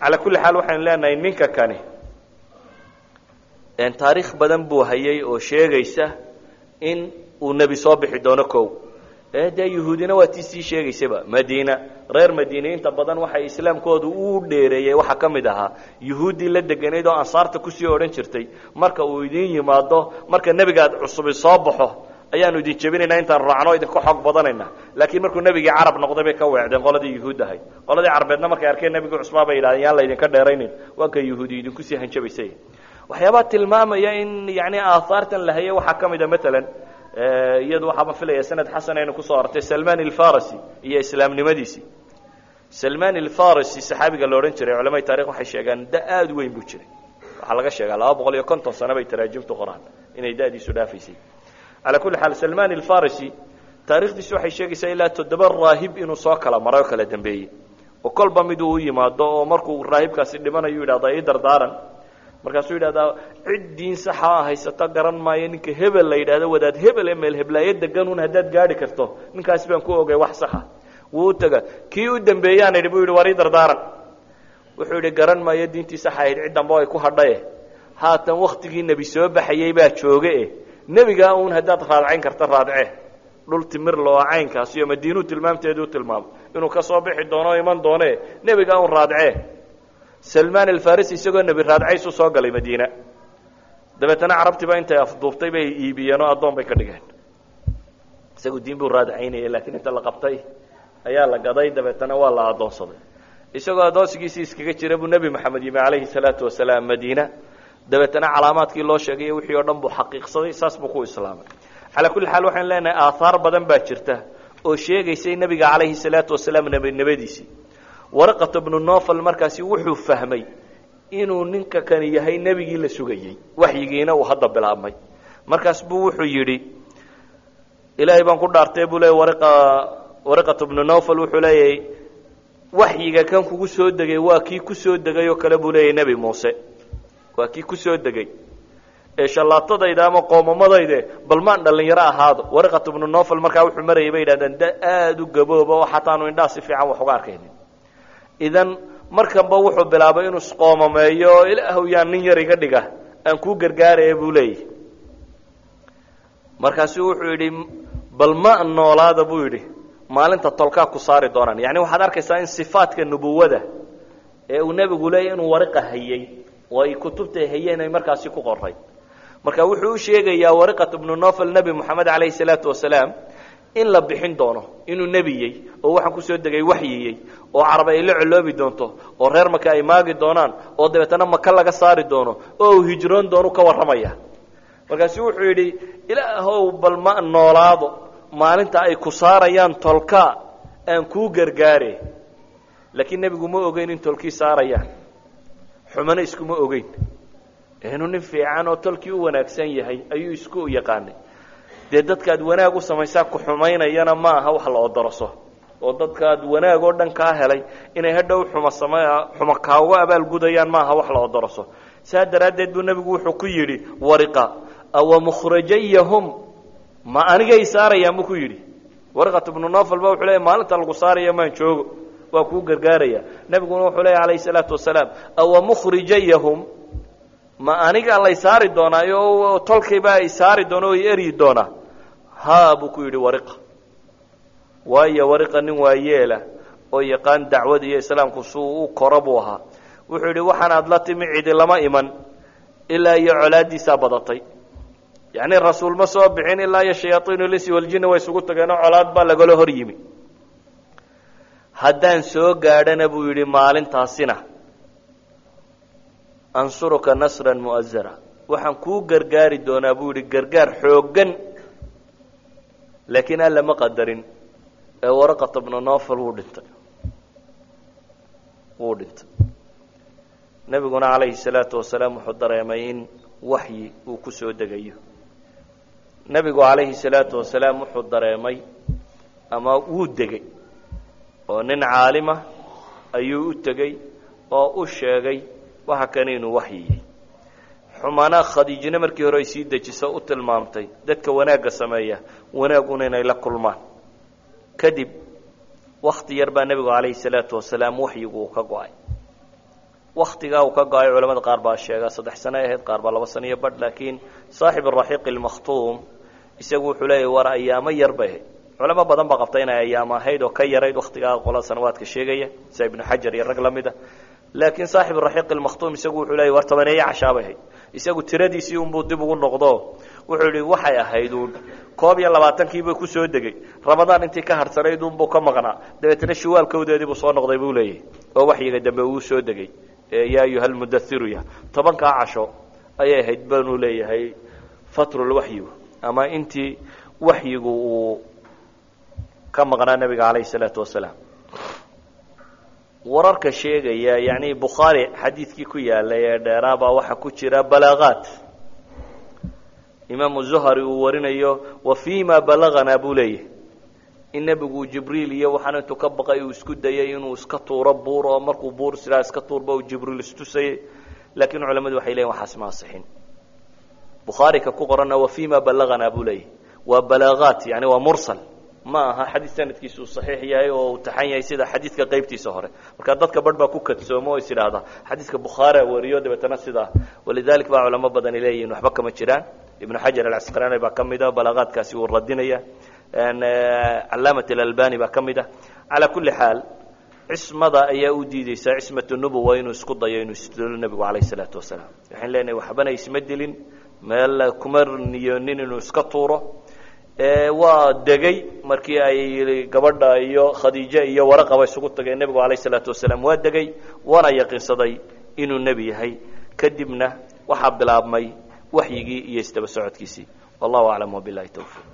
calaa kulli xaal waxaynu leenahay ninka kani. Taariikh badan buu hayay oo sheegaysa in uu nebi soo bixi doono kow dee yuhuudina waa tii sii sheegaysaba. Madiina reer madiine badan waxay islaamkoodu u dheereeyey waxaa ka mid ahaa yuhuuddii la deganayd oo ansaarta ku sii odhan jirtay. Marka uu idin yimaado marka nebigaad cusubi soo baxo ayaanu idin jebinaynaa intaan raacno idinka xoog badanayna. Laakiin markuu nebigii carab noqday bay ka weecdeen qoladii yuhuud ahayd qoladii carbeedna markay arkeen nebigii cusbaa bay yidhahdeen yaan laydinka dheeraynin. Waa ka yuhuudi idinku sii hanjabaysay. Waxyaabaa tilmaamaya in yani aahaartan la waxaa ka mid a maalan iyadu waxaaba filaya sanad xasan aynu ku soo artay salman alfarasi iyo islaamnimadiisii salman alfarasi saxaabiga la odhan jiray culamai tarikh waxay sheegaan da aada weyn buu jiray. Waxaa laga sheegaa laba boqol iyo konton sano bay taraajimtu qoraan inay da'diisu dhaafaysay. Calaa kulli xaal salman alfarasi taarikhdiisu waxay sheegaysaa ilaa toddoba raahib inuu soo kala maray oo kala dambeeyey oo kolba miduu u yimaado oo markuu raahibkaasi dhimanayu yidhahda ii dardaaran markaasuu yidhahdaa cid diin saxa haysato garan maayo ninka hebel la yidhahdo wadaad hebel ee meel heblaayo deganuun haddaad gaadhi karto ninkaasi baan ku ogay wax saxa. Wuu u tega kii u dambeeyaan idhi buu yidhi war ii dardaaran. Wuxuu yidhi garan maayo diintii saxa ahayd cid damba ay ku hadhaye. Haatan waktigii nebi soo baxayey baa jooge e. Nebigaa uun haddaad raadcayn karta raadce. Dhul timir loo caynkaas iyo madiinuu tilmaamteeduu tilmaamo. Inuu ka soo bixi doono iman doone. Nebigaa uun raadce salman alfarisi isagoo nebi raadcaysuu soo galay madiina. Dabeetana carabtiiba intay afduubtay bay iibiyeen oo addoon bay ka dhigeen. Isagu diin buu raadcaynayay laakiin inta la qabtay ayaa la gaday dabeetana waa la addoonsaday isagoo addoonsigiisii iskaga jira buu nebi maxamed yimi calayhi salaatu wasalaam madiina. Dabeetana calaamaadkii loo sheegay wixii oo dhan buu xaqiiqsaday saas buu ku islaamay. Calaa kulli xaal waxaynu leenahay aahaar badan baa jirta oo sheegaysay nebiga calayhi salaatu wasalaam nebinimadiisii waraqata bnu nofal markaasi wuxuu fahmay inuu ninka kani yahay nebigii la sugayey waxyigiina uu hadda bilaabmay. Markaas buu wuxuu yidhi ilaahay baan ku dhaartay buu wariqa wariqat bnu nofal wuxuu leeyahay waxyiga kan kugu soo degay waa kii ku soo degay oo kale buu leeyahy nebi muuse. Waa kii ku soo degay. Ee shallaatadayda ama qoomamadayde bal maan dhallinyaro ahaado. Wariqat bnu nofal markaa wuxuu marayay bay yidhahdeen da aada u gabooba oo xataanu indhaha si fiican wax uga arkaynin idan markanba wuxuu bilaabay inuu isqoomameeyo oo ilaahu yaan nin yar iga dhiga aan kuu gargaaraya buu leeyahy markaasuu wuxuu yidhi bal ma noolaada buu yidhi maalinta tolkaa ku saari doonaan. Yacni waxaad arkaysaa in sifaadka nubuwada ee uu nebigu leeyahy inuu wariqa hayey oo ay kutubtay hayeen ay markaasi ku qoray marka wuxuu u sheegayaa wariqat bnu nofal nebi moxamed calayhi salaatu wasalaam in la bixin doono inuu nebiyey oo waxaan ku soo degay waxyiyey oo carab ay la coloobi doonto oo reer maka ay maagi doonaan oo dabeetana maka laga saari doono oo uu hijroon doonu ka warramaya. Markaasu wuxuu yidhi ilaahow bal ma noolaado maalinta ay ku saarayaan tolka aan kuu gargaare. Laakiin nebigu ma ogeyn in tolkii saarayaan. Xumana iskuma ogeyn. Inuu nin fiican oo tolkii u wanaagsan yahay ayuu isku yaqaanay dee dadkaad wanaag u samaysaa ku xumaynayana ma aha wax la odoroso oo dadkaad wanaag oo dhan kaa helay inay hadhow xuma sama xuma kaaga abaalgudayaan ma aha wax la odoroso saa daraaddeed buu nebigu wuxuu ku yidhi wariqa awa mukhrajayahum ma anigay saarayaan buu ku yidhi. Wariqat bnu nofal ba wuxuu leeya maalinta lagu saaraya maan joogo. Waa kuu gargaaraya. Nebiguna wuxuu leeya alayhi salaatu wasalaam awa mukhrijayahum ma aniga lay saari doonaayo tolkaybaa ay saari doona o i eryi doonaa? Ha buu ku yidhi wariqa. Waayo wariqa nin waayeela oo yaqaan dacwada iyo islaamku suu u koro buu ahaa. Wuxuu yidhi waxaan aad la timi cidi lama iman ilaa iyo colaaddiisaa badatay. Yacni rasuul ma soo bixin ilaa iyo shayaaiin linsi waljinni way isugu tageenoo colaad baa lagala hor yimi. Haddaan soo gaadhana buu yidhi maalintaasina ansuruka nasran mu'azara waxaan kuu gargaari doonaa buu yidhi gargaar xooggan laakiin alla ma qadarin. Ee waraqata bnu nofal wuu dhintay. Wuu dhintay. Nebiguna calayhi salaatu wasalaam wuxuu dareemay in waxyi uu ku soo degayo. Nebigu calayhi salaatu wasalaam wuxuu dareemay ama wuu degay. Oo nin caalima ayuu u tegey oo u sheegay waxa kan inuu waxyiyey xumaanaa khadiijina markii hore ay sii dejiso u tilmaamtay dadka wanaagga sameeya wanaaguna inay la kulmaan. Kadib wakti yar baa nebigu calayhi salaatu wasalaam waxyigu uu ka go'ay. Waktigaa uu ka go'ay culamada qaar baa sheega saddex sano ahayd qaar baa laba sano iyo badh laakiin saaxib araxiiq ilmakhtuum isagu wuxuu leeyahy war ayaamo yar bay ahayd. Culamo badan baa qabta inay ayaamo ahayd oo ka yarayd waktigaa qolada sanawaadka sheegaya sida ibnu xajar iyo rag la mid a laakiin saaxib raxiiq ilmakhtuum isagu wuxuu leeyay war tobaneeye cashaabay ahayd. Isagu tiradiisii unbuu dib ugu noqdo. Wuxuu yihi waxay ahayd uun koob iyo labaatankiibuu ku soo degey ramadaan intii ka harsanayd unbuu ka maqnaa. Dabeetna shuwaalkawdeedii buu soo noqday buu leeyahy oo waxyiga dambe uu soo degey yaa ayuha lmudairuya tobankaa casho ayay ahayd banuu leeyahay fatrulwaxyigu ama intii waxyigu uu ka maqnaa nebiga calayhi salaatu wasalaam wararka sheegaya yani bukhaari xadiidkii ku yaalay ee dheeraabaa waxaa ku jira balaaqaat imaamu zuhari uu warinayo wa fi ma balaganaa buu leeyahay. In nebigu jibriil iyo waxaan intuu ka baqay uu isku dayay inuu iska tuuro buur oo markuu buur sidaa iska tuurba uu jibriil istusayay laakiin culamadu waxay leeyihiin waxaas ma asixin bukhaarika ku qoranna wa fi ma balaganaa buu leeyahay. Waa balaaqaat yani waa mursal ma aha xadiid sanadkiisu uu saxiix yahay oo uu taxan yahay sida xadiidka qaybtiisa hore. Marka dadka barh baa ku kadsoomo o is idhaahda xadiidka bukhaari wariyo dabeetana sidaa walidalik baa culamo badani leeyihiin waxba kama jiraan. Ibnu xajar alcasqalaani baa ka mid a balaaqaadkaasi wuu radinaya. Calaamat alalbani baa ka mid ah. Calaa kulli xaal cismada ayaa u diideysaa cismat nubuwa inuu isku dayo inuu isdilo nebigu calayh isalaatu wasalaam. Waxaan leenahay waxbana isma dilin meel kuma niyoonin inuu iska tuuro waa degay markii ay gabadha iyo khadiije iyo waraqaba isugu tageen nebigu calayh isalaatu wasalaam. Waa degay waana yaqiinsaday inuu nebi yahay. Kadibna waxaa bilaabmay waxyigii iyo isdaba socodkiisii. Wallahu aclam wabilahi towfiiq